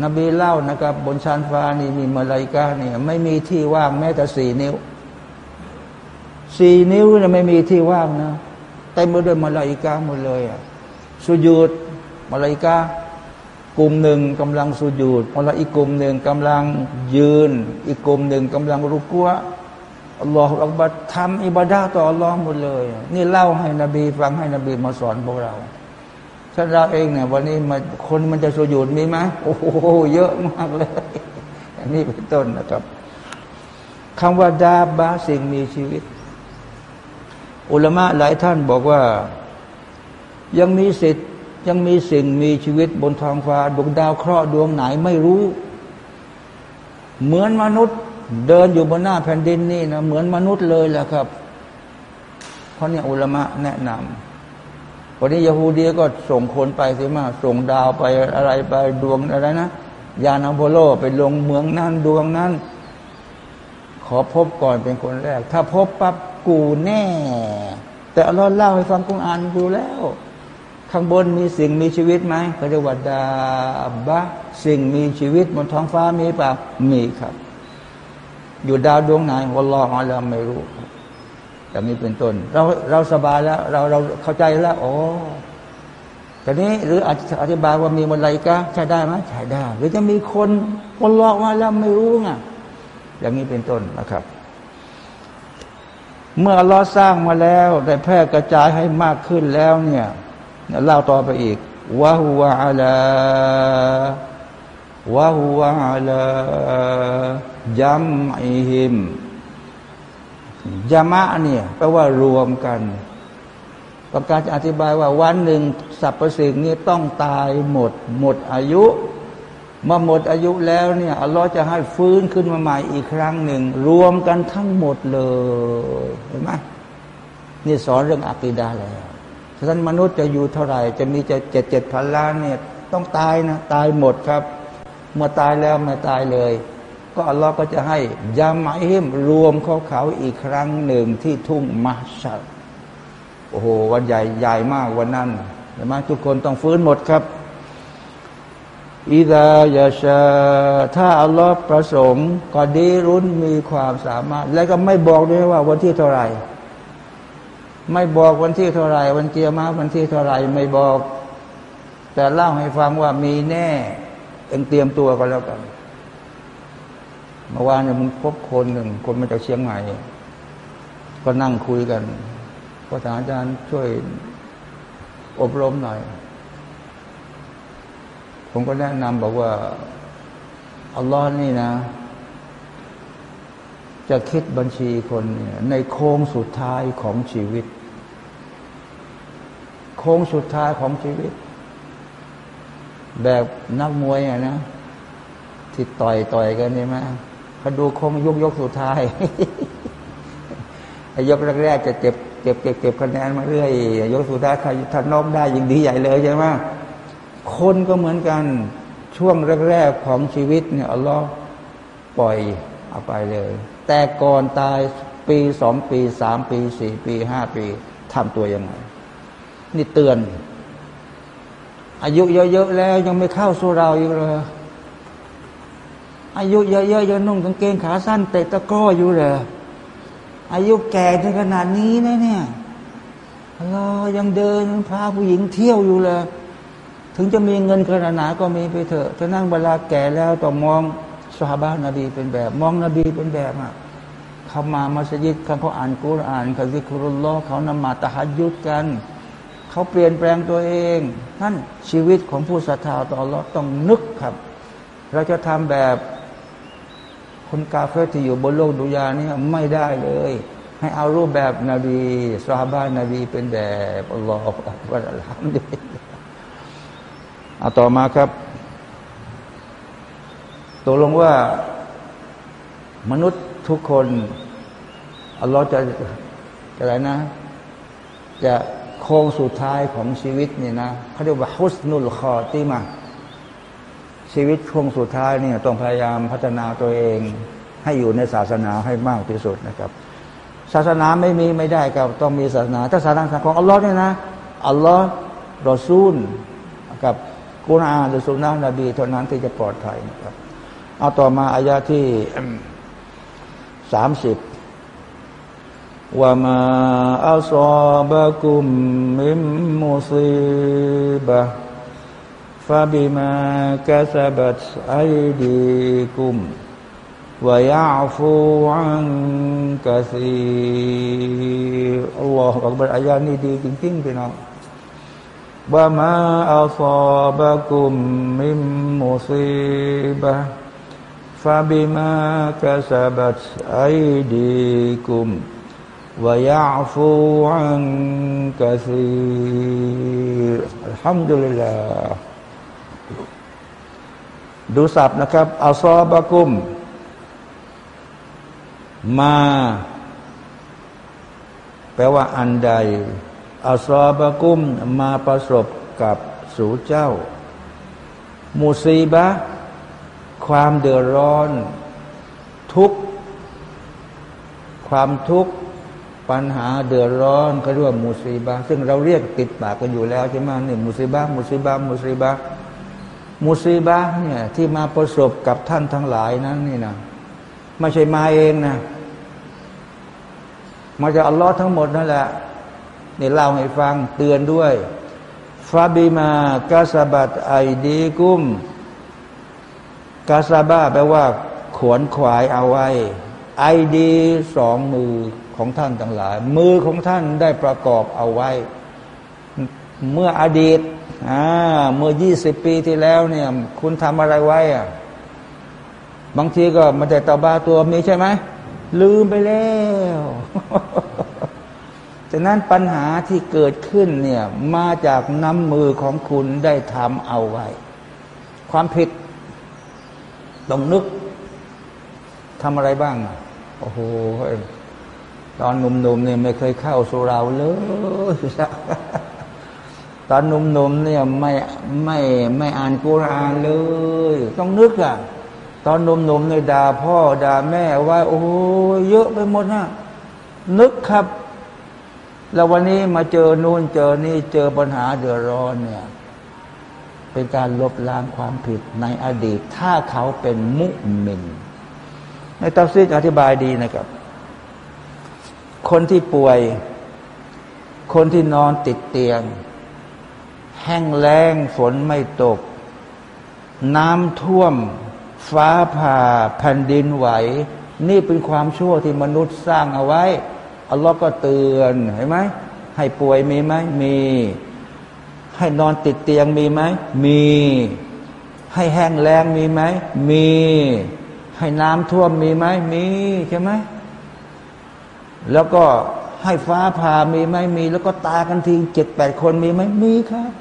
นบีเล่านะครับ บนชานฟ้านี่มีมาลายกาเนี่ย ไม่มีที่ว่างแม้แต่สี่นิ้วสี่นิ้วเนี่ยไม่มีที่ว่างนะเต็มไปด้วยมาลายกาหมดเลยอะสุญูด มาลายกากลุ่มหนึ่งกำลังสุญูดมาลายอีกกลุ่มหนึ่งกำลังยืน อีกกลุ่มหนึ่งกำลังรุกัวอัลลอฮฺอักบัดทำอิบาดาต่ออัลลอฮ์หมดเลย นี่เล่าให้นบีฟังให้นบีมาสอนพวกเราฉันเราเองเนี่ยวันนี้มาคนมันจะสุญูดมีไหมโอ้โหเยอะมากเลยอันนี้เป็นต้นนะครับคำว่าดาบาสิ่งมีชีวิต อุลามะหลายท่านบอกว่า ยังมีสิทธิ์ ยังมีสิ่งมีชีวิตบนท้องฟ้าดวงดาวเคราะห์ดวงไหนไม่รู้ เหมือนมนุษย์เดินอยู่บนหน้าแผ่นดินนี่นะเหมือนมนุษย์เลยแหละครับ เพราะเนี่ยอุลมะแนะนำวันนี้ยาฮูดีก็ส่งคนไปสิมาส่งดาวไปอะไรไปดวงอะไรนะยานอโพโลไปลงเมืองนั้นดวงนั้น ขอพบก่อนเป็นคนแรก ถ้าพบปั๊บกูแน่ แต่เราเล่าให้ฟังกุงอ่านดูแล้ว ข้างบนมีสิ่งมีชีวิตไหมเขาเรียกว่าดาบะสิ่งมีชีวิตบนท้องฟ้ามีเปล่ามีครับ อยู่ดาวดวงไหนวัลลอฮฺเราไม่รู้อย่างนี้เป็นต้น เราเราสบายแล้ว เราเราเข้าใจแล้วโอ้แต่นี้หรืออธิบายว่ามีมลายกะใช้ได้ไหมใช้ได้ หรือจะมีคนวัลลอฮฺเราไม่รู้ไงอย่างนี้เป็นต้นนะครับ เมื่อเราสร้างมาแล้วได้แพร่กระจายให้มากขึ้นแล้วเนี่ย เล่าต่อไปอีกวะฮุวะอัลาวะฮุวะอัลาจัมอิฮิมจามะเนี่ยแปลว่ารวมกันต้องการจะอธิบายว่าวันหนึ่งสรรพสิ่งนี้ต้องตายหมด หมดอายุเมื่อหมดอายุแล้วเนี่ยอัลลอฮ์จะให้ฟื้นขึ้นมาใหม่อีกครั้งหนึ่ง รวมกันทั้งหมดเลยเห็นไหมนี่สอนเรื่องอักีดาแล้ว ฉะนั้นมนุษย์จะอยู่เท่าไหร่ จะมีจะเจ็ดเจ็ดพันล้านเนี่ยต้องตายนะตายหมดครับ เมื่อตายแล้วไม่ตายเลย ก็อัลลอฮ์ก็จะให้ยามาฮิมรวมเขาเขาอีกครั้งหนึ่งที่ทุ่งมัชัดโอ้โหวันใหญ่ใหญ่มากวันนั้นเห็นไหมทุกคนต้องฟื้นหมดครับอิดายาชาถ้าอัลลอฮ์ประสงค์ก็ดีรุนมีความสามารถ และก็ไม่บอกด้วยว่าวันที่เท่าไหร่ ไม่บอกวันที่เท่าไหร่วันเกียร์มาวันที่เท่าไหร่ไม่บอก แต่เล่าให้ฟังว่ามีแน่เองเตรียมตัวก็แล้วกันเมื่อวานเนี่ยมึงพบคนหนึ่งคนมาจากเชียงใหม่ก็นั่งคุยกันก็ถามอาจารย์ช่วยอบรมหน่อย ผมก็แนะนำบอกว่าอัลลอฮ์นี่นะ จะคิดบัญชีคนเนี่ยในโค้งสุดท้ายของชีวิต โค้งสุดท้ายของชีวิต แบบนักมวยอะนะที่ต่อยต่อยกันใช่ไหมเขาดูโค้งยกยกสุดท้ายยกแรกๆจะเจ็บเก็บเก็บเก็บคะแนนมาเรื่อยยกสุดท้ายใครถ้านอกได้ยิ่งดีใหญ่เลยใช่ไหมคนก็เหมือนกันช่วงแรก ๆ ของชีวิตเนี่ยอัลลอฮ์ปล่อยเอาไปเลย แต่ก่อนตายปีสองปีสามปีสี่ปีห้าปีทำตัวยังไง นี่เตือน อายุเยอะๆแล้วยังไม่เข้าสู่เราอยู่เลยอายุเยอะๆยังนุ่งกางเกงขาสั้นเตะตะก้ออยู่เลยอายุแก่ถึงขนาดนี้นะเนี่ยเรายังเดินพาผู้หญิงเที่ยวอยู่เลย ถึงจะมีเงินขนาดไหนก็มีไปเถอะถ้านั่งเวลาแก่แล้วต้องมอง สฮาบะนบีเป็นแบบ มองนบีเป็นแบบอะเขามามัสยิดเขาอ่านกุรอ่านเขาซิกรุลลอเขานมาตะฮัดยุดกัน เขาเปลี่ยนแปลงตัวเองนั่นชีวิตของผู้ศรัทธาต่ออัลอฮ์ต้องนึกครับ เราจะทำแบบคนกาเฟที่อยู่บนโลกดุยานี่ไม่ได้เลย ให้เอารูปแบบนบีสฮาบะนบีเป็นแบบอัลลอฮฺอัลลอฮฺเอาต่อมาครับ ตกลงว่ามนุษย์ทุกคนอัลลอฮ์จะจะอะไรนะ จะโค้งสุดท้ายของชีวิตเนี่ยนะเขาเรียกว่าฮุสนุลคอติมาชีวิตโค้งสุดท้ายเนี่ยต้องพยายามพัฒนาตัวเอง ให้อยู่ในศาสนาให้มากที่สุดนะครับ ศาสนาไม่มีไม่ได้ครับต้องมีศาสนา ถ้าศาสนาของอัลลอฮ์เนี่ยนะอัลลอฮ์รอซูลกับกุรอานหรือสุนนะนบีเท่านั้นที่จะปลอดภัยนะครับ เอาต่อมาอายาที่สามสิบว่ามาอัลซอบะกุมมิมมุซีบะฟาบิมากะซบัตไอดีกุมวยาฟูอันกะซีอัลลอฮฺอักบารอายานี้ดีจริงๆพี่น้องว่ามาอัลบะกุมมิมมุซีบะ ฟาบิมากะซับัตไอดีกุมวยาฟูอันกะซีอัลฮัมดุลิลลาดูสับนะครับอัลซอบะกุม มา แปลว่าอันใดอัลซอบะกุม มาประสบกับสู่เจ้า มุซีบะ ความเดือดร้อน ทุกความทุกข์ปัญหาเดือดร้อนเขาเรียกว่ามุซีบะซึ่งเราเรียกติดปากกันอยู่แล้วใช่ไหมนี่มุซีบะมุซีบะมุซีบะมุซีบะเนี่ยที่มาประสบกับท่านทั้งหลายนั้นนี่นะไม่ใช่มาเองนะมาจากอัลลอฮ์ทั้งหมดนั่นแหละนี่เล่าให้ฟังเตือนด้วยฟาบิมากาสบัตไอดีกุม กาซาบ้าแปลว่า ขวนขวายเอาไว้ ไอดีสองมือของท่านทั้งหลาย มือของท่านได้ประกอบเอาไว้ เมื่ออดีตอ่าเมื่อยี่สิบปีที่แล้วเนี่ย คุณทำอะไรไว้อะบางทีก็มันจะตาบ้าตัวมีใช่ไหมลืมไปแล้วฉะนั้นปัญหาที่เกิดขึ้นเนี่ย มาจากน้ำมือของคุณได้ทำเอาไว้ ความผิด ต้องนึกทำอะไรบ้าง โอ้โห ตอนหนุ่มๆเนี่ยไม่เคยเข้าสุราเลยตอนหนุ่มๆเนี่ยไม่ไม่ไม่อ่านกุรานเลย ต้องนึกอะ ตอนหนุ่มๆเนี่ยด่าพ่อด่าแม่ว่า โอ้เยอะไปหมดนะนึกครับ แล้ววันนี้มาเจอนู่นเจอนี่เจอปัญหาเดือดร้อนเนี่ย เป็นการลบล้างความผิดในอดีต ถ้าเขาเป็นมุมิน ในตัฟซีดอธิบายดีนะครับ คนที่ป่วย คนที่นอนติดเตียง แห้งแล้งฝนไม่ตก น้ำท่วม ฟ้าผ่าแผ่นดินไหว นี่เป็นความชั่วที่มนุษย์สร้างเอาไว้อัลลอฮ์ก็เตือนเห็นไหมให้ป่วยมีไหมมี ให้นอนติดเตียงมีไหม มี ให้แห้งแล้งมีไหม มี ให้น้ำท่วมมีไหม มีใช่ไหม แล้วก็ให้ฟ้าผ่ามีไหมมี แล้วก็ตากันทีเจ็ดแปดคนมีไหมมีครับ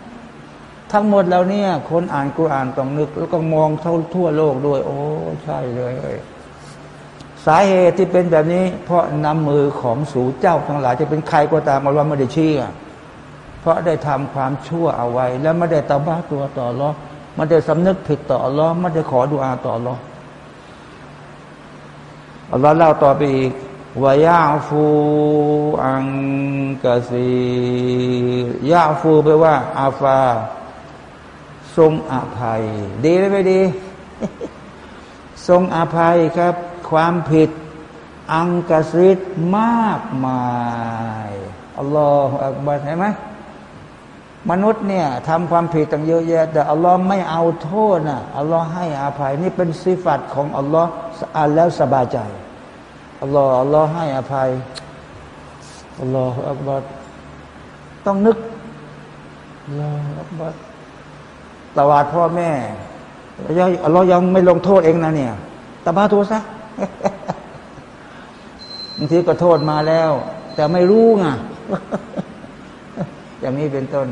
ทั้งหมดแล้วเนี่ย คนอ่านกุรอานต้องนึก แล้วก็มองเท่าทั่วโลกด้วย โอ้ใช่เลยสาเหตุที่เป็นแบบนี้ เพราะนำมือของสูเจ้าทั้งหลาย จะเป็นใครก็ตามอัลลอฮ์ไม่ได้ชี้ เพราะได้ทำความชั่วเอาไว้ แล้วไม่ได้ตาบ้าตัวต่อรอไม่ได้สำนึกผิดต่ออัลลอไม่ได้ขอดุอาต่ออัลลออัลลอฮ์เล่าต่อไปอีกวายาฟูอังกาซียาฟูแปลว่า อาฟาทรงอภัย ดีหรือไม่ดี ทรงอภัยครับ ความผิด อังกฤษมากมายอัลลอฮฺอักบัรเห็นไหม มนุษย์เนี่ยทำความผิดต่างเยอะแยะ แต่อัลลอฮ์ไม่เอาโทษนะอัลลอฮ์ให้อภัย นี่เป็นสิฟัตของอัลลอฮ์อ่านแล้วสบายใจอัลลอฮ์อัลลอฮ์ให้อภัยอัลลอฮ์อักบัรต้องนึกอัลลอฮ์อักบัรตวาดพ่อแม่ยังอัลลอฮ์ยังไม่ลงโทษเองนะเนี่ยตบาตัวซะบางทีก็โทษมาแล้ว แต่ไม่รู้ไง อย่างนี้เป็นต้น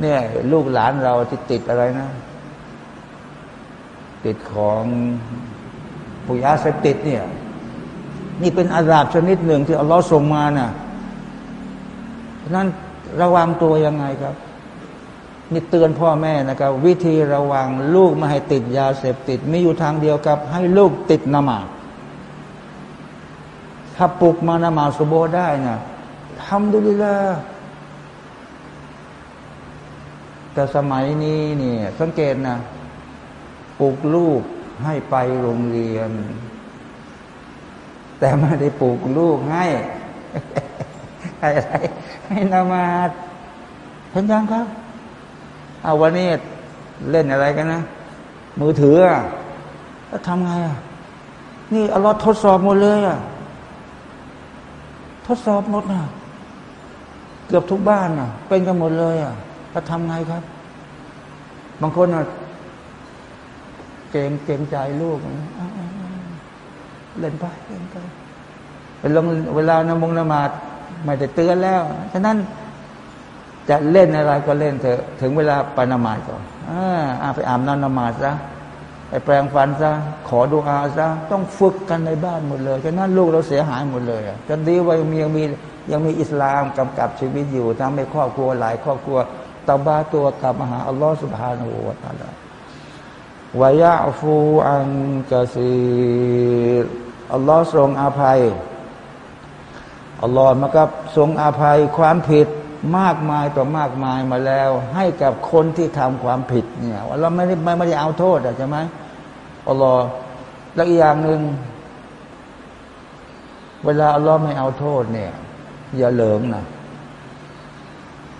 เนี่ย ลูกหลานเราที่ติดอะไรนะ ติดของปุยาเสพติดเนี่ย นี่เป็นอาราบชนิดหนึ่งที่อัลลอฮ์ส่งมานะ่ะนั้นระวังตัวยังไงครับนี่เตือนพ่อแม่นะครับ วิธีระวังลูกไม่ให้ติดยาเสพติดมีอยู่ทางเดียวกับ ให้ลูกติดนมาถ้าปลุกมานมาสุโบได้นะทำดุลิละ แต่สมัยนี้เนี่ยสังเกตนะปลูกลูกให้ไปโรงเรียน แต่ไม่ได้ปลูกลูกให้ให้อะไรให้นามาดเห็นยังครับเอาวันนี้เล่นอะไรกันนะ มือถือแล้วทำไงอะนี่เอาลอทดสอบหมดเลยอะทดสอบหมดนะเกือบทุกบ้านน่ะ เป็นกันหมดเลยอะ แล้วทำไงครับ บางคนอะเกรงเกรงใจลูกเล่นไปเล่นไปเป็นลงเวลานมงนมาดไม่ได้เตือนแล้วฉะนั้นจะเล่นอะไรก็เล่นเถอะถึงเวลาไปนมาดก่อนอ่าไปอาบน้ำนมาดซะไปแปลงฟันซะขอดูอาซะต้องฝึกกันในบ้านหมดเลยฉะนั้นลูกเราเสียหายหมดเลยจะดีว่ามียังมียังมีอิสลามกำกับชีวิตอยู่ทำให้ครอบครัวหลายครอบครัว ตบาตัวกลับมาหาอัลลอฮฺสุบฮานาหูวาตาลาวายาฟูอันกะซีอัลลอฮ์ทรงอาภัยอัลลอฮ์มากับทรงอาภัยความผิดมากมายต่อมากมายมาแล้ว ให้กับคนที่ทำความผิดเนี่ยเราไม่ได้ไม่ได้เอาโทษใช่ไหมอัลลอฮ์แล้วอีกอย่างหนึ่งเวลาอัลลอฮ์ไม่เอาโทษเนี่ย อย่าเหลิงนะ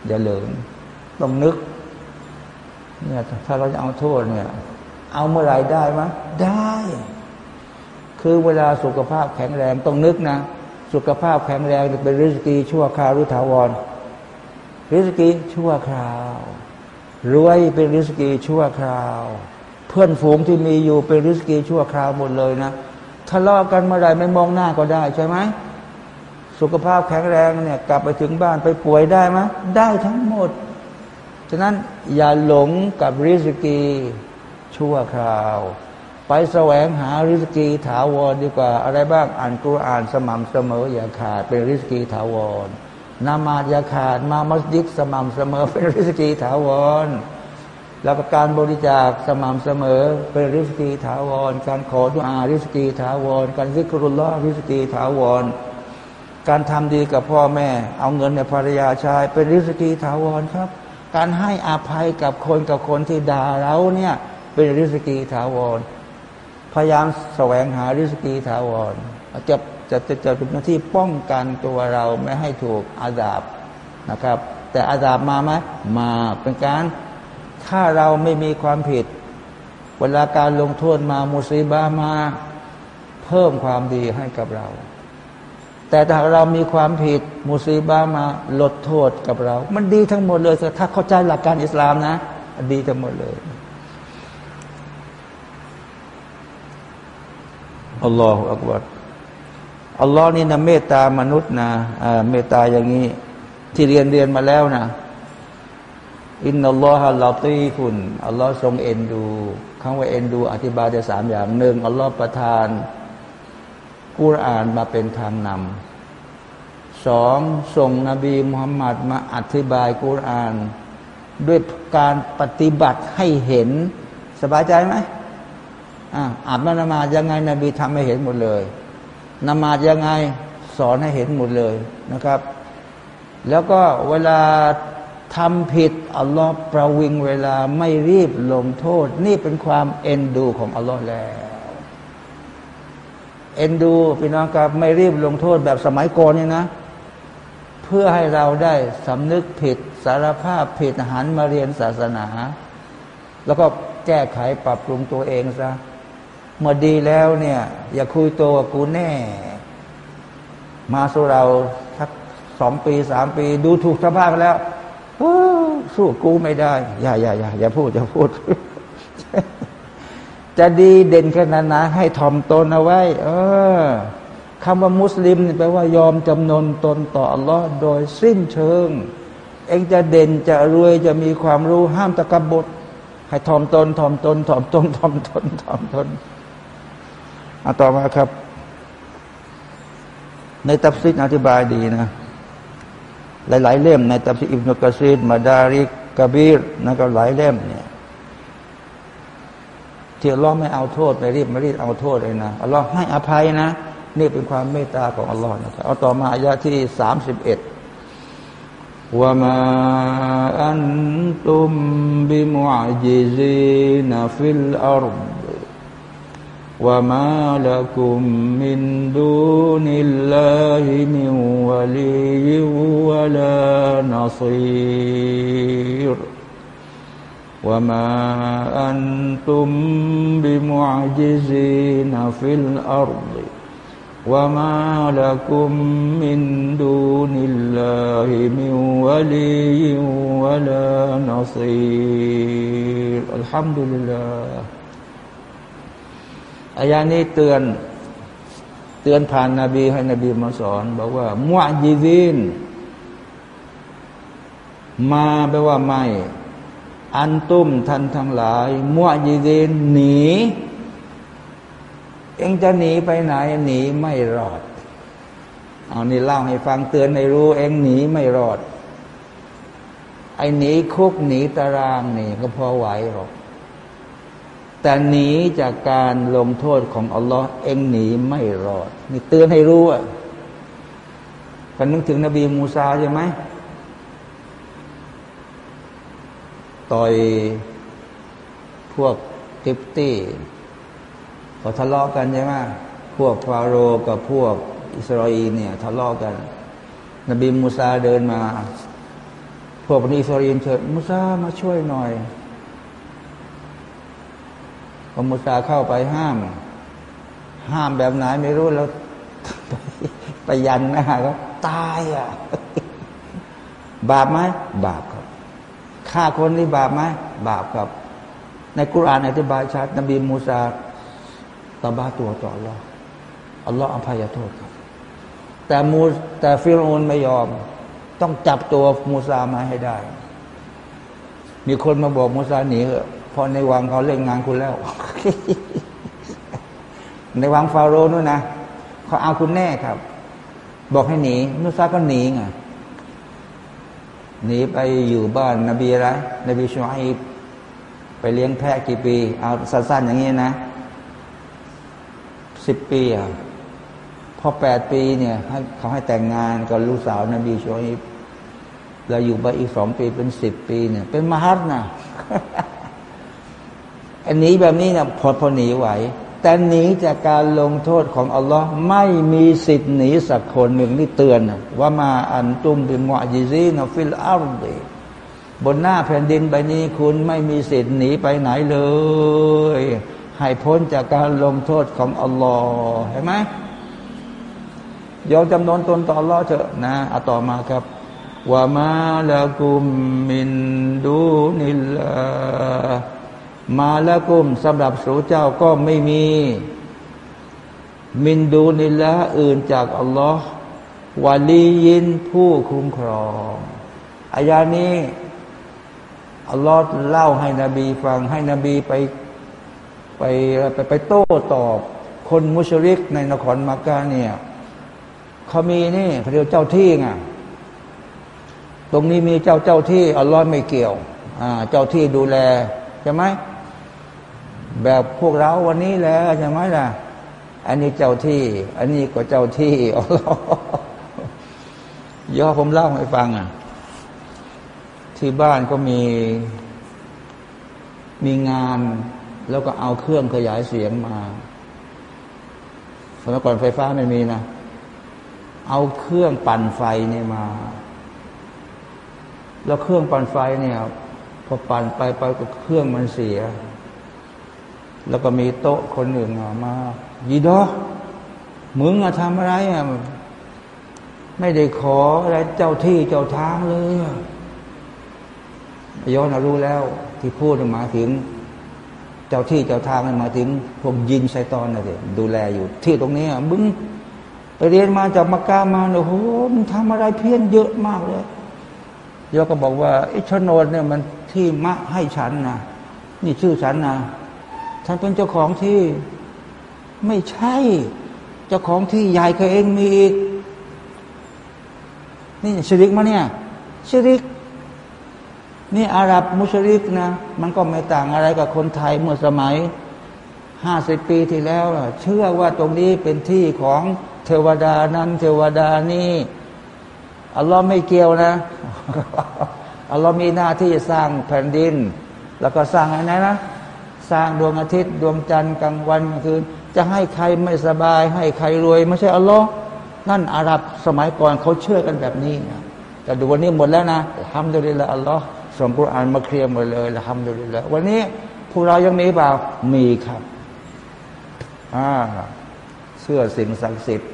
อย่าเหลิง ต้องนึกเนี่ยถ้าเราจะเอาโทษเนี่ย เอาเมื่อไรได้ไหมได้ คือเวลาสุขภาพแข็งแรงต้องนึกนะ สุขภาพแข็งแรงเป็นริสกีชั่วคราวหรือถาวรริสกีชั่วคราวรวยเป็นริสกีชั่วคราว เพื่อนฝูงที่มีอยู่เป็นริสกีชั่วคราวหมดเลยนะทะเลาะกันเมื่อไรไม่มองหน้าก็ได้ใช่ไหมสุขภาพแข็งแรงเนี่ย กลับไปถึงบ้านไปป่วยได้ไหมได้ทั้งหมด ฉะนั้นอย่าหลงกับริสกีชั่วคราว ไปแสวงหาริสกีถาวรดีกว่า อะไรบ้างอ่านกุรอานสม่ำเสมอ อย่าขาดเป็นริสกีถาวรนามาดอย่าขาดมามัสยิดสม่ำเสมอ เป็นริสกีถาวรแล้วก็การบริจาคสม่ำเสมอ เป็นริสกีถาวร การขอดุอาริสกีถาวร การซิกรุลลอริสกีถาวร การทำดีกับพ่อแม่ เอาเงินในภรรยาชาย เป็นริสกีถาวรครับ การให้อภัยกับคนกับคนที่ด่าเราเนี่ยเป็นริสกีถาวร พยายามแสวงหาริสกีถาวรจะจะจะจะเป็นหน้าที่ป้องกันตัวเราไม่ให้ถูกอาดาบนะครับ แต่อาดาบมาไหมมาเป็นการถ้าเราไม่มีความผิด เวลาการลงโทษมามุสีบามา เพิ่มความดีให้กับเรา แต่ถ้าเรามีความผิดมุสีบ้ามาลดโทษกับเรา มันดีทั้งหมดเลยถ้าเข้าใจหลักการอิสลามนะ ดีทั้งหมดเลยอัลลอฮฺอักบัรอัลลอฮ์นี่นะเมตตามนุษย์นะเมตตาอย่างนี้ ที่เรียนเรียนมาแล้วนะอินนัลลอฮฺลาตีคุณอัลลอฮ์ทรงเอ็นดูคำว่าเอ็นดู อธิบายได้สามอย่างหนึ่งอัลลอฮ์ประทาน กุรอานมาเป็นทางนำสองส่งนบีมุฮัมมัดมาอธิบายกุรอาน ด้วยการปฏิบัติให้เห็นสบายใจไหมอ่าอาบน้ำนมายังไง นบีทำให้เห็นหมดเลยนมาดยังไงสอนให้เห็นหมดเลยนะครับ แล้วก็เวลาทำผิดอัลลอฮ์ประวิงเวลาไม่รีบลงโทษ นี่เป็นความเอ็นดูของอัลลอฮ์แล้ว เอ็นดูพี่น้องครับไม่รีบลงโทษแบบสมัยก่อนนี่นะ เพื่อให้เราได้สำนึกผิดสารภาพผิดหันมาเรียนศาสนา แล้วก็แก้ไขปรับปรุงตัวเองซะเมื่อดีแล้วเนี่ย อย่าคุยตัวกูแน่ มาสู้เราสักสองปีสามปี ดูถูกสภาพแล้วสู้กูไม่ได้ อย่าอย่าอย่าอย่าพูดอย่าพูด จะดีเด่นขนาดไหนให้ทอมตนเอาไว้ เออคำว่ามุสลิมแปลว่ายอมจำนนตนต่ออัลลอฮ์โดยสิ้นเชิง เองจะเด่นจะรวยจะมีความรู้ห้ามتكبر ให้ถ่อมตนถ่อมตนถ่อมตนถ่อมตนถ่อมตนอาต่อมาครับ ในตัฟซีรอธิบายดีนะ หลาย ๆ เล่ม ในตัฟซีรอิบนุกะซีรมาดาริกกบีรนะก็หลายเล่มเนี่ย ที่อัลลอฮ์ไม่เอาโทษไม่รีบไม่รีบเอาโทษเลยนะอัลลอฮ์ให้อภัยนะ นี่เป็นความเมตตาของอัลลอฮ์นะครับเอาต่อมาอายะที่สามสิบเอ็ดوما أنتم بمعجزين في الأرض وما لكم من دون الله من ولي ولا نصير وما أنتم بمعجزين في الأرض وما لكم من دون الله من ولي ولا نصير الحمد لله อายานี้เตือนเตือนผ่านนาบีให้นบีมาสอน บอกว่ามุอจิซินมาแปลว่าไม่ อันตุ้มท่านทั้งหลายมุอจิซินหนี เองจะหนีไปไหนหนีไม่รอด เอานี่เล่าให้ฟังเตือนในรู้ เองหนีไม่รอด ไอ้หนีคุกหนีตารางนี่ ก็พอไหวหรอก แต่หนีจากการลงโทษของอัลลอฮ์เองหนีไม่รอด นี่เตือนให้รู้อะกันนึกถึงนบีมูซาใช่ไหม ต่อยพวกกิฟตี้เขาทะเลาะกันใช่ไหมพวกฟาโรกับพวกอิสราเอลเนี่ยทะเลาะกัน นบีมูซาเดินมา พวกอิสราเอลเชิญมูซามาช่วยหน่อยพอมุสาเข้าไปห้าม ห้ามแบบไหนไม่รู้แล้วไปยันนะก็ตายอะ บาปไหมบาปครับ ฆ่าคนนี่บาปไหมบาปครับ ในกุรานอธิบายชัดนบีมูซาตบาตัวต่ออัลลอฮ์อัลลอฮ์อภัยโทษครับ แต่มูแต่ฟิรูนไม่ยอม ต้องจับตัวมูซามาให้ได้ มีคนมาบอกมูซาหนีเถอะพอในวังเขาเล่นงานคุณแล้ว ในวังฟาโรห์นู่นนะเขาเอาคุณแน่ครับ บอกให้หนีมุสาก็หนีไง หนีไปอยู่บ้านนบีอะไรนบีชูอิบไปเลี้ยงแพะกี่ปี เอาสั้นๆอย่างนี้นะสิบปีอะพอแปดปีเนี่ยเขาให้แต่งงานกับลูกสาวนบีชูอิบแล้วอยู่ไปอีกสองปีเป็นสิบปีเนี่ย เป็นมหัศนะอันนี้แบบนี้เนี่ยพอพอหนีไหว แต่หนีจากการลงโทษของอัลลอฮ์ไม่มีสิทธิ์หนีสักคนหนึ่งนี่เตือนوما أنتم بمعجزين في الأرض บนหน้าแผ่นดินใบนี้คุณไม่มีสิทธิ์หนีไปไหนเลย ให้พ้นจากการลงโทษของอัลลอฮ์เห็นไหมยอมจำนนตนต่ออัลลอฮ์เถอะนะเอาต่อมาครับوما لكم من دونนิลลา มาละกุมสำหรับสูเจ้าก็ไม่มี มินดูนิละอื่นจากอัลลอฮ์วาลียินผู้คุ้มครองอายานี้อัลลอฮ์เล่าให้นบีฟังให้นบีไปไปไปไปโต้ตอบ คนมุชริกในนครมักกะเนี่ยเขามีนี่เขาเรียกเจ้าที่ไงตรงนี้มีเจ้าเจ้าที่อัลลอฮ์ไม่เกี่ยวอ่าเจ้าที่ดูแลใช่ไหม แบบพวกเราวันนี้แหละใช่ไหมล่ะ อันนี้เจ้าที่ อันนี้ก็เจ้าที่อัลลอย่อผมเล่าให้ฟังอะ ที่บ้านก็มี มีงาน แล้วก็เอาเครื่องขยายเสียงมาสมัยก่อนไฟฟ้าไม่มีนะ เอาเครื่องปั่นไฟเนี่ยมา แล้วเครื่องปั่นไฟเนี่ยพอปั่นไปไปก็เครื่องมันเสีย แล้วก็มีโต๊ะคนหนึ่งมายีดอมึงอะทำอะไรอะไม่ได้ขออะไรเจ้าที่เจ้าทางเลยย้อนรู้แล้ว ที่พูดมาถึง เจ้าที่เจ้าทางมาถึง พวกยินไซตอนนะสิดูแลอยู่ ที่ตรงนี้มึงไปเรียนมาจากมักกะมาโอ้โหมึงทำอะไรเพี้ยนเยอะมากเลยโยก็บอกว่าไอ้ชนดเนี่ยมันที่มะให้ฉันนะนี่ชื่อฉันนะ ฉันเป็นเจ้าของที่ไม่ใช่ เจ้าของที่ใหญ่กว่าเองมีอีกนี่ชริกมาเนี่ยชริก นี่อาหรับมุชริกนะ มันก็ไม่ต่างอะไรกับคนไทยเมื่อสมัยห้าสิบปีที่แล้ว เชื่อว่าตรงนี้เป็นที่ของเทวดานั้น เทวดานี่อัลลอฮ์ไม่เกี่ยวนะอัลลอฮ์มีหน้าที่สร้างแผ่นดิน แล้วก็สร้างอะไรนะ สร้างดวงอาทิตย์ ดวงจันทร์กลางวันกลางคืน จะให้ใครไม่สบาย ให้ใครรวย ไม่ใช่อัลลอฮ์นั่นอาหรับสมัยก่อนเขาเชื่อกันแบบนี้นะแต่ดูวันนี้หมดแล้วนะทำดุลิละอัลลอฮ์ส่งกุรอานมาเคลียร์หมดเลยทำดุลิละวันนี้พวกเรายังมีเปล่ามีครับอ่าเชื่อสิ่งศักดิ์สิทธิ์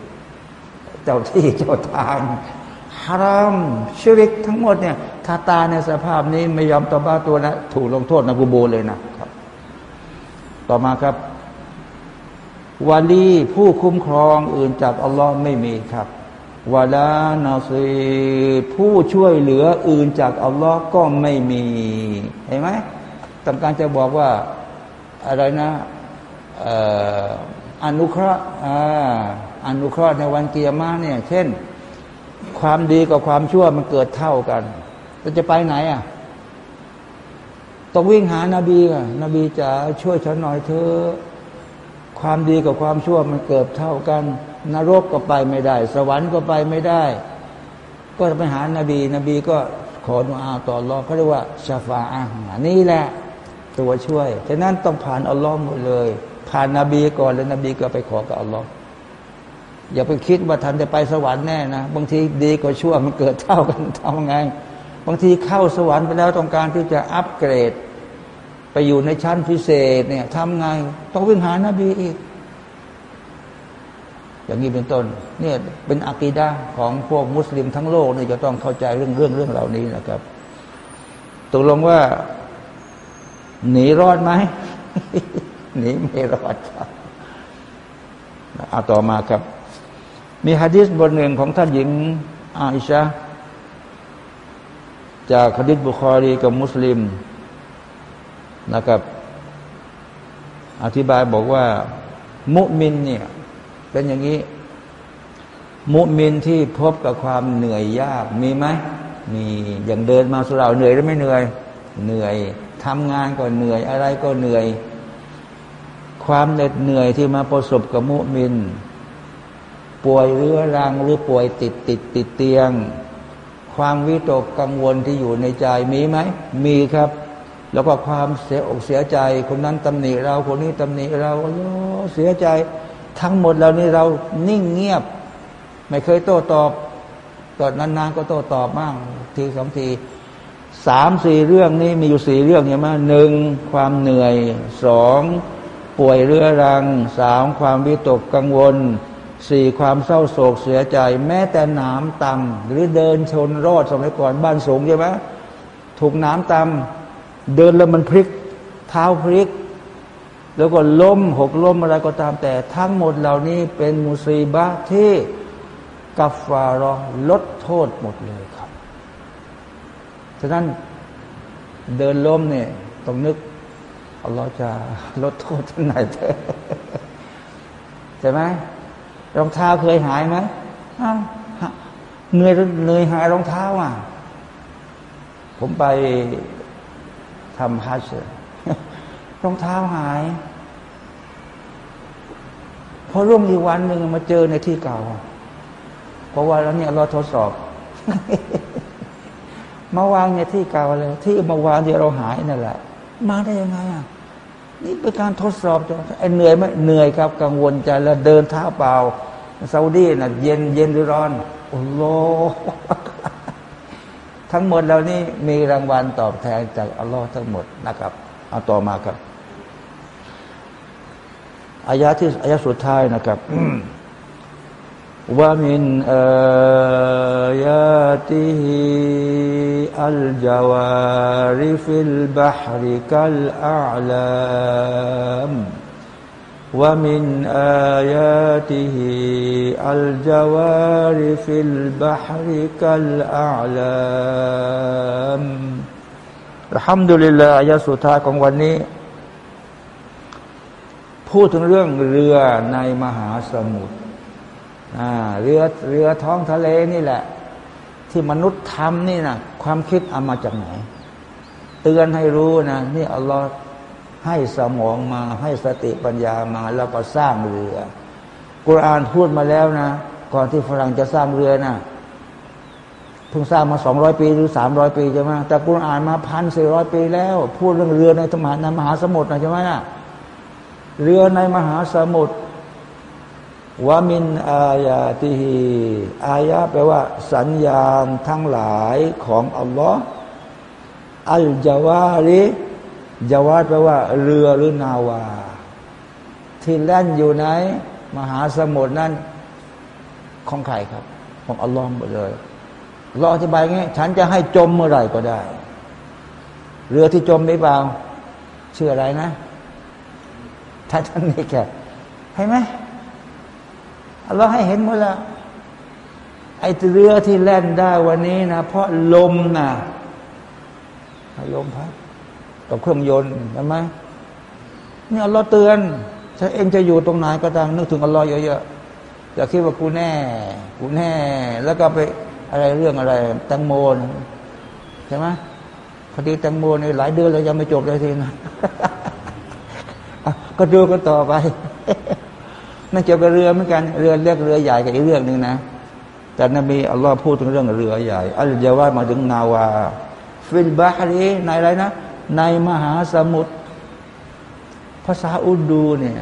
เจ้าที่เจ้าทางฮารามชิริกทั้งหมดเนี่ยถ้าตาในสภาพนี้ไม่ยอมตบ้าตัวนะ ถูกลงโทษนะกูโบเลยนะ ต่อมาครับวาลีผู้คุ้มครองอื่นจากอัลลอฮ์ไม่มีครับวาลานาซีผู้ช่วยเหลืออื่นจากอัลลอฮ์ก็ไม่มีเห็นไหมต้องการจะบอกว่าอะไรนะอนุเคราะห์อนุเคราะห์ในวันเกียร์มาเนี่ย เช่น ความดีกับความชั่วมันเกิดเท่ากันเราจะไปไหนอะ ต้องวิ่งหานาบีอะนบีจะช่วยฉันหน่อยเธอความดีกับความชั่วมันเกิดเท่ากัน นรกก็ไปไม่ได้ สวรรค์ก็ไปไม่ได้ ก็ไปหานาบี นบีก็ขอดุอาต่อรองเขาเรียกว่าชาฟาอานี่แหละตัวช่วยฉะนั้นต้องผ่านอัลลอฮ์หมดเลย ผ่านนาบีก่อนแล้วนบีก็ไปขอกับอัลลอฮ์อย่าไปคิดว่าท่านจะไปสวรรค์แน่นะบางทีดีกว่าชั่วมันเกิดเท่ากันทำไง บางทีเข้าสวรรค์ไปแล้วต้องการที่จะอัปเกรด ไปอยู่ในชั้นพิเศษเนี่ยทำไงต้องวิ่งหานาบีอีก อย่างนี้เป็นต้นเนี่ยเป็นอักีดาของพวกมุสลิมทั้งโลกเนี่ยจะต้องเข้าใจเรื่องเรื่องเรื่องเหล่านี้นะครับตกลงว่า หนีรอดไหมหนีไม่รอดครับเอาต่อมาครับ มีฮะดิษบทหนึ่งของท่านหญิงอาอิชาจากฮะดิษบุคอรีกับมุสลิม นะครับ อธิบายบอกว่า มุมินเนี่ยเป็นอย่างนี้ มุมินที่พบกับความเหนื่อยยากมีไหมมีอย่างเดินมาสุราเหนื่อยหรือไม่เหนื่อย เหนื่อยทำงานก็เหนื่อยอะไรก็เหนื่อย ความเหน็ดเหนื่อยที่มาประสบกับมุมิน ป่วยเรื้อรังหรือป่วยติดติดติดเตียง ความวิตกกังวลที่อยู่ในใจมีไหม มีครับ แล้วก็ความเสียอกเสียใจ คนนั้นตำหนิเราคนนี้ตำหนิเราโอ้เสียใจ ทั้งหมดเหล่านี้เรานิ่งเงียบ ไม่เคยโต้ตอบก็นานๆก็โต้ตอบบ้างทีสองทีสามสี่เรื่องนี้มีอยู่สี่เรื่องใช่ไหมหนึ่งความเหนื่อยสองป่วยเรื้อรังสามความวิตกกังวลสี่ความเศร้าโศกเสียใจ แม้แต่น้ำต่ำหรือเดินชนรอดสมัยก่อนบ้านสูงใช่ไหมถูกน้ำต่ำ เดินแล้วมันพลิก เท้าพลิก แล้วก็ล้มหกล้มอะไรก็ตามแต่ ทั้งหมดเหล่านี้เป็นมุสีบะที่กัฟฟารอลดโทษหมดเลยครับ ฉะนั้นเดินล้มเนี่ยต้องนึกอัลลอฮ์จะลดโทษท่านไหนเถอใช่ไหมรองเท้าเคยหายไหมเหนื่อยเหนื่อยหายรองเท้าอะ ผมไป ทำฮัจญ์รองเท้าหาย พอร่วงอีกวันหนึ่งมาเจอในที่เก่า เพราะว่าแล้วเนี่ยเราทดสอบ มาวางเนี่ยที่เก่าเลย ที่มาวางที่เราหายนั่นแหละ มาได้ยังไงอะนี่เป็นการทดสอบจนไอ้เหนื่อยไหมเหนื่อยครับ กังวลใจแล้วเดินเท้าเปล่าซาอุดีน่ะเย็นเย็นหรือร้อนโอ้โห ทั้งหมดเหล่านี้มีรางวัลตอบแทนจากอัลลอฮ์ทั้งหมดนะครับ เอาต่อมาครับอายะที่อายะสุดท้ายนะครับว่ามินอายาติฮิอัลจาวาริฟิลบาฮริกัลอาลาม ومن آياته الجوار في البحر كالأعلام الحمد لله อายะสุดท้ายของวันนี้ พูดถึงเรื่องเรือในมหาสมุทรเรือเรือท้องทะเลนี่แหละ ที่มนุษย์ทำนี่นะความคิดเอามาจากไหน เตือนให้รู้นะนี่อัลลอฮ์ ให้สมองมาให้สติปัญญามา แล้วก็สร้างเรือกุรอานพูดมาแล้วนะ ก่อนที่ฝรั่งจะสร้างเรือนะเพิ่งสร้างมาสองร้อยปีหรือสามร้อยปีใช่ไหมแต่กุรอานมาพันสี่ร้อยปีแล้ว พูดเรื่องเรือในมหาในมหาสมุทรนะใช่ไหมนะเรือในมหาสมุทรวามินอายาติฮีอายะแปลว่า สัญญาณทั้งหลายของอัลลอฮ์อัลจาวาริ จาวาแปลว่า เรือหรือนาวา ที่แล่นอยู่ในมหาสมุทรนั้นของใครครับ ของอัลลอฮ์หมดเลยรออธิบายงี้ฉันจะให้จมเมื่อไหร่ก็ได้ เรือที่จมไม่เปล่าชื่ออะไรนะท่านท่านนี่แกเห็นไหมอัลลอฮ์ให้เห็นหมดและไอ้เรือที่แล่นได้วันนี้นะ เพราะลมนะลมพัด กับเครื่องยนต์ใช่ไหมนี่อัลลอฮ์เตือนถ้าเองจะอยู่ตรงไหนก็ตามนึกถึงอัลลอฮ์เยอะๆอย่าคิดว่ากูแน่กูแน่ แล้วก็ไปอะไรเรื่องอะไรแตงโมใช่ไหมคดีแตงโมในหลายเดือนเรายังไม่จบเลยทีนะก็ดูกันต่อไปนั่นเกี่ยวกับเรือเหมือนกันเรือเล็กเรือใหญ่กับอีกเรื่องหนึ่งนะแต่นบีอัลลอฮ์พูดถึงเรื่องเรือใหญ่الجوار หมายถึงนาวา في البحر ในอะไรนะ ในมหาสมุทรภาษาอุรดูเนี่ย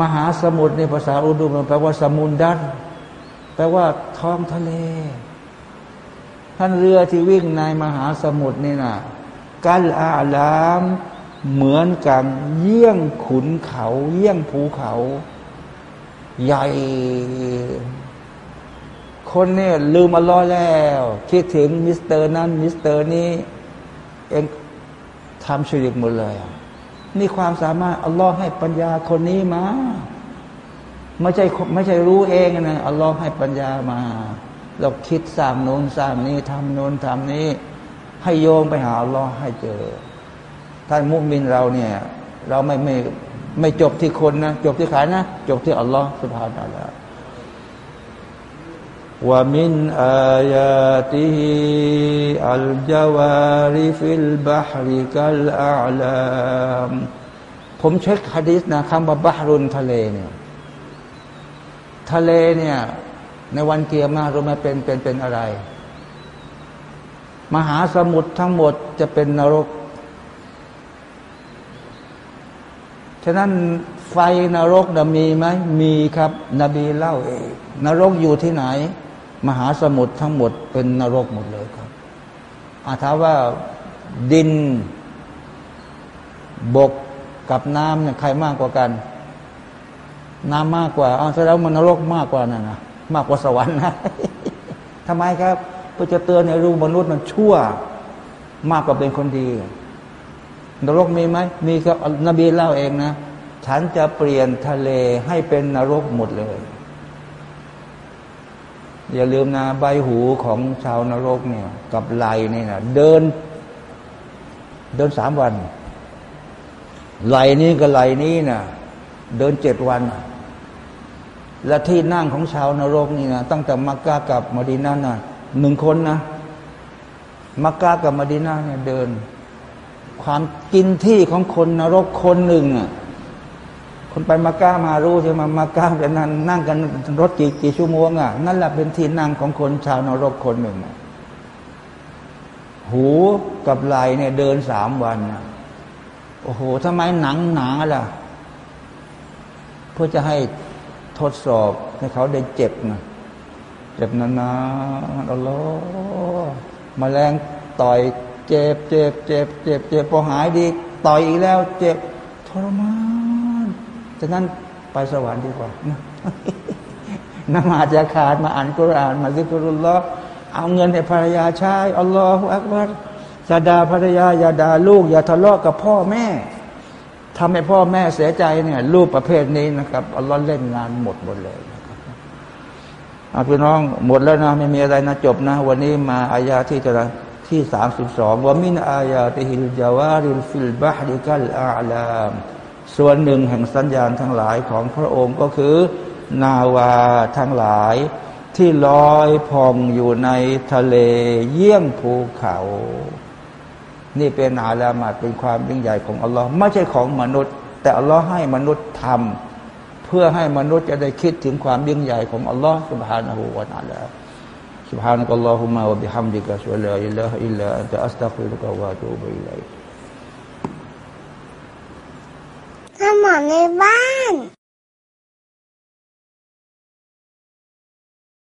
มหาสมุทรในภาษาอุรดูมันแปลว่า سمندر แปลว่าท้องทะเล ท่านเรือที่วิ่งในมหาสมุทรนี่นะكالأعلام เหมือนกันเยี่ยงขุนเขา เยี่ยงภูเขา ใหญ่ คนเนี่ยลืมอัลลอฮ์แล้ว คิดถึงมิสเตอร์นั้น มิสเตอร์นี้ เองทำชีริกหมดเลย นี่ความสามารถอัลลอฮ์ให้ปัญญาคนนี้มา ไม่ใช่ไม่ใช่รู้เองนะอัลลอฮ์ให้ปัญญามา เราคิดสร้างโน้นสร้างนี้ทำโน้นทำนี้ ให้โยงไปหาอัลลอฮ์ให้เจอ ท่านมุสลิมเราเนี่ย เราไม่ไม่ไม่จบที่คนนะ จบที่ขายนะ จบที่อัลลอฮ์สุบฮานาละว่นอายาติฮิอัลจาวาริฟิลบาฮริกัลอาลามผมเช็คฮะดีษนะคำว่าบาฮรุนทะเลเนี่ยทะเลเนี่ยในวันเกียร์มารู้ไหมเป็นเป็นเป็นอะไร มหาสมุทรทั้งหมดจะเป็นนรก ฉะนั้นไฟนรกนะมีไหมมีครับ นบีเล่าเองนรกอยู่ที่ไหน มหาสมุทรทั้งหมดเป็นนรกหมดเลยครับอาถามว่าดิน บกกับน้ำเนี่ยใครมากกว่ากัน น้ำมากกว่าเอาแสดงมันนรกมากกว่านั่นนะมากกว่าสวรรค์นะทำไมครับเพื่อจะเตือนในรูมนุษย์มันชั่ว มากกว่าเป็นคนดี นรกมีไหมมีครับนบีเล่าเองนะ ฉันจะเปลี่ยนทะเลให้เป็นนรกหมดเลย อย่าลืมนะใบหูของชาวนรกเนี่ย กับไหลนี่นะเดิน เดินสามวัน ไหลนี้กับไหลนี้นะเดินเจ็ดวัน และที่นั่งของชาวนรกนี่นะตั้งแต่มักกะกับมดีนานะหนึ่งคนนะมักกะกับมดีนาเนี่ยเดิน ความกินที่ของคนนรกคนหนึ่งอะ คนไปมักกะมารู้ใช่ไหมมักกะเป็นนั่งนั่งกันรถกี่กี่ชั่วโมงอะนั่นแหละเป็นที่นั่งของคนชาวนรกคนหนึ่ง หูกับไหลเนี่ยเดินสามวันนะโอ้โหทำไมหนังหนาล่ะ เพื่อจะให้ทดสอบให้เขาได้เจ็บนะเจ็บนานๆอัลลอฮ์มาแรงต่อยเจ็บเจ็บเจ็บเจ็บเจ็บพอหายดี ต่อยอีกแล้ว เจ็บทรมาน ฉะนั้นไปสวรรค์ดีกว่า นมาจะขาดมาอ่านกุราน มาซิกรุลลอฮ์เอาเงินให้ภรรยาใช้อัลลอฮฺอักบัรอย่าด่าภรรยา อย่าด่าลูก อย่าทะเลาะกับพ่อแม่ทำให้พ่อแม่เสียใจเนี่ยรูปประเภทนี้นะครับอัลลอฮ์เล่นงานหมดหมดเลยนะครับอาพี่น้องหมดแล้วนะไม่มีอะไรนะจบนะ วันนี้มาอายาที่จะที่สามสิบสองومن آياته الجوار في البحر كالأعلام ส่วนหนึ่งแห่งสัญญาณทั้งหลายของพระองค์ก็คือ นาวาทั้งหลาย ที่ลอยพองอยู่ในทะเลเยี่ยงภูเขา นี่เป็นอาลามาตเป็นความยิ่งใหญ่ของอัลลอฮ์ไม่ใช่ของมนุษย์ แต่อัลลอฮ์ให้มนุษย์ทำเพื่อให้มนุษย์จะได้คิดถึงความยิ่งใหญ่ของอัลลอฮ์ سبحانه และ تعالى سبحانك اللهم وبحمدك أشهد أن لا إله إلا أنت أستغفرك وأتوب إليك สมอนในบ้าน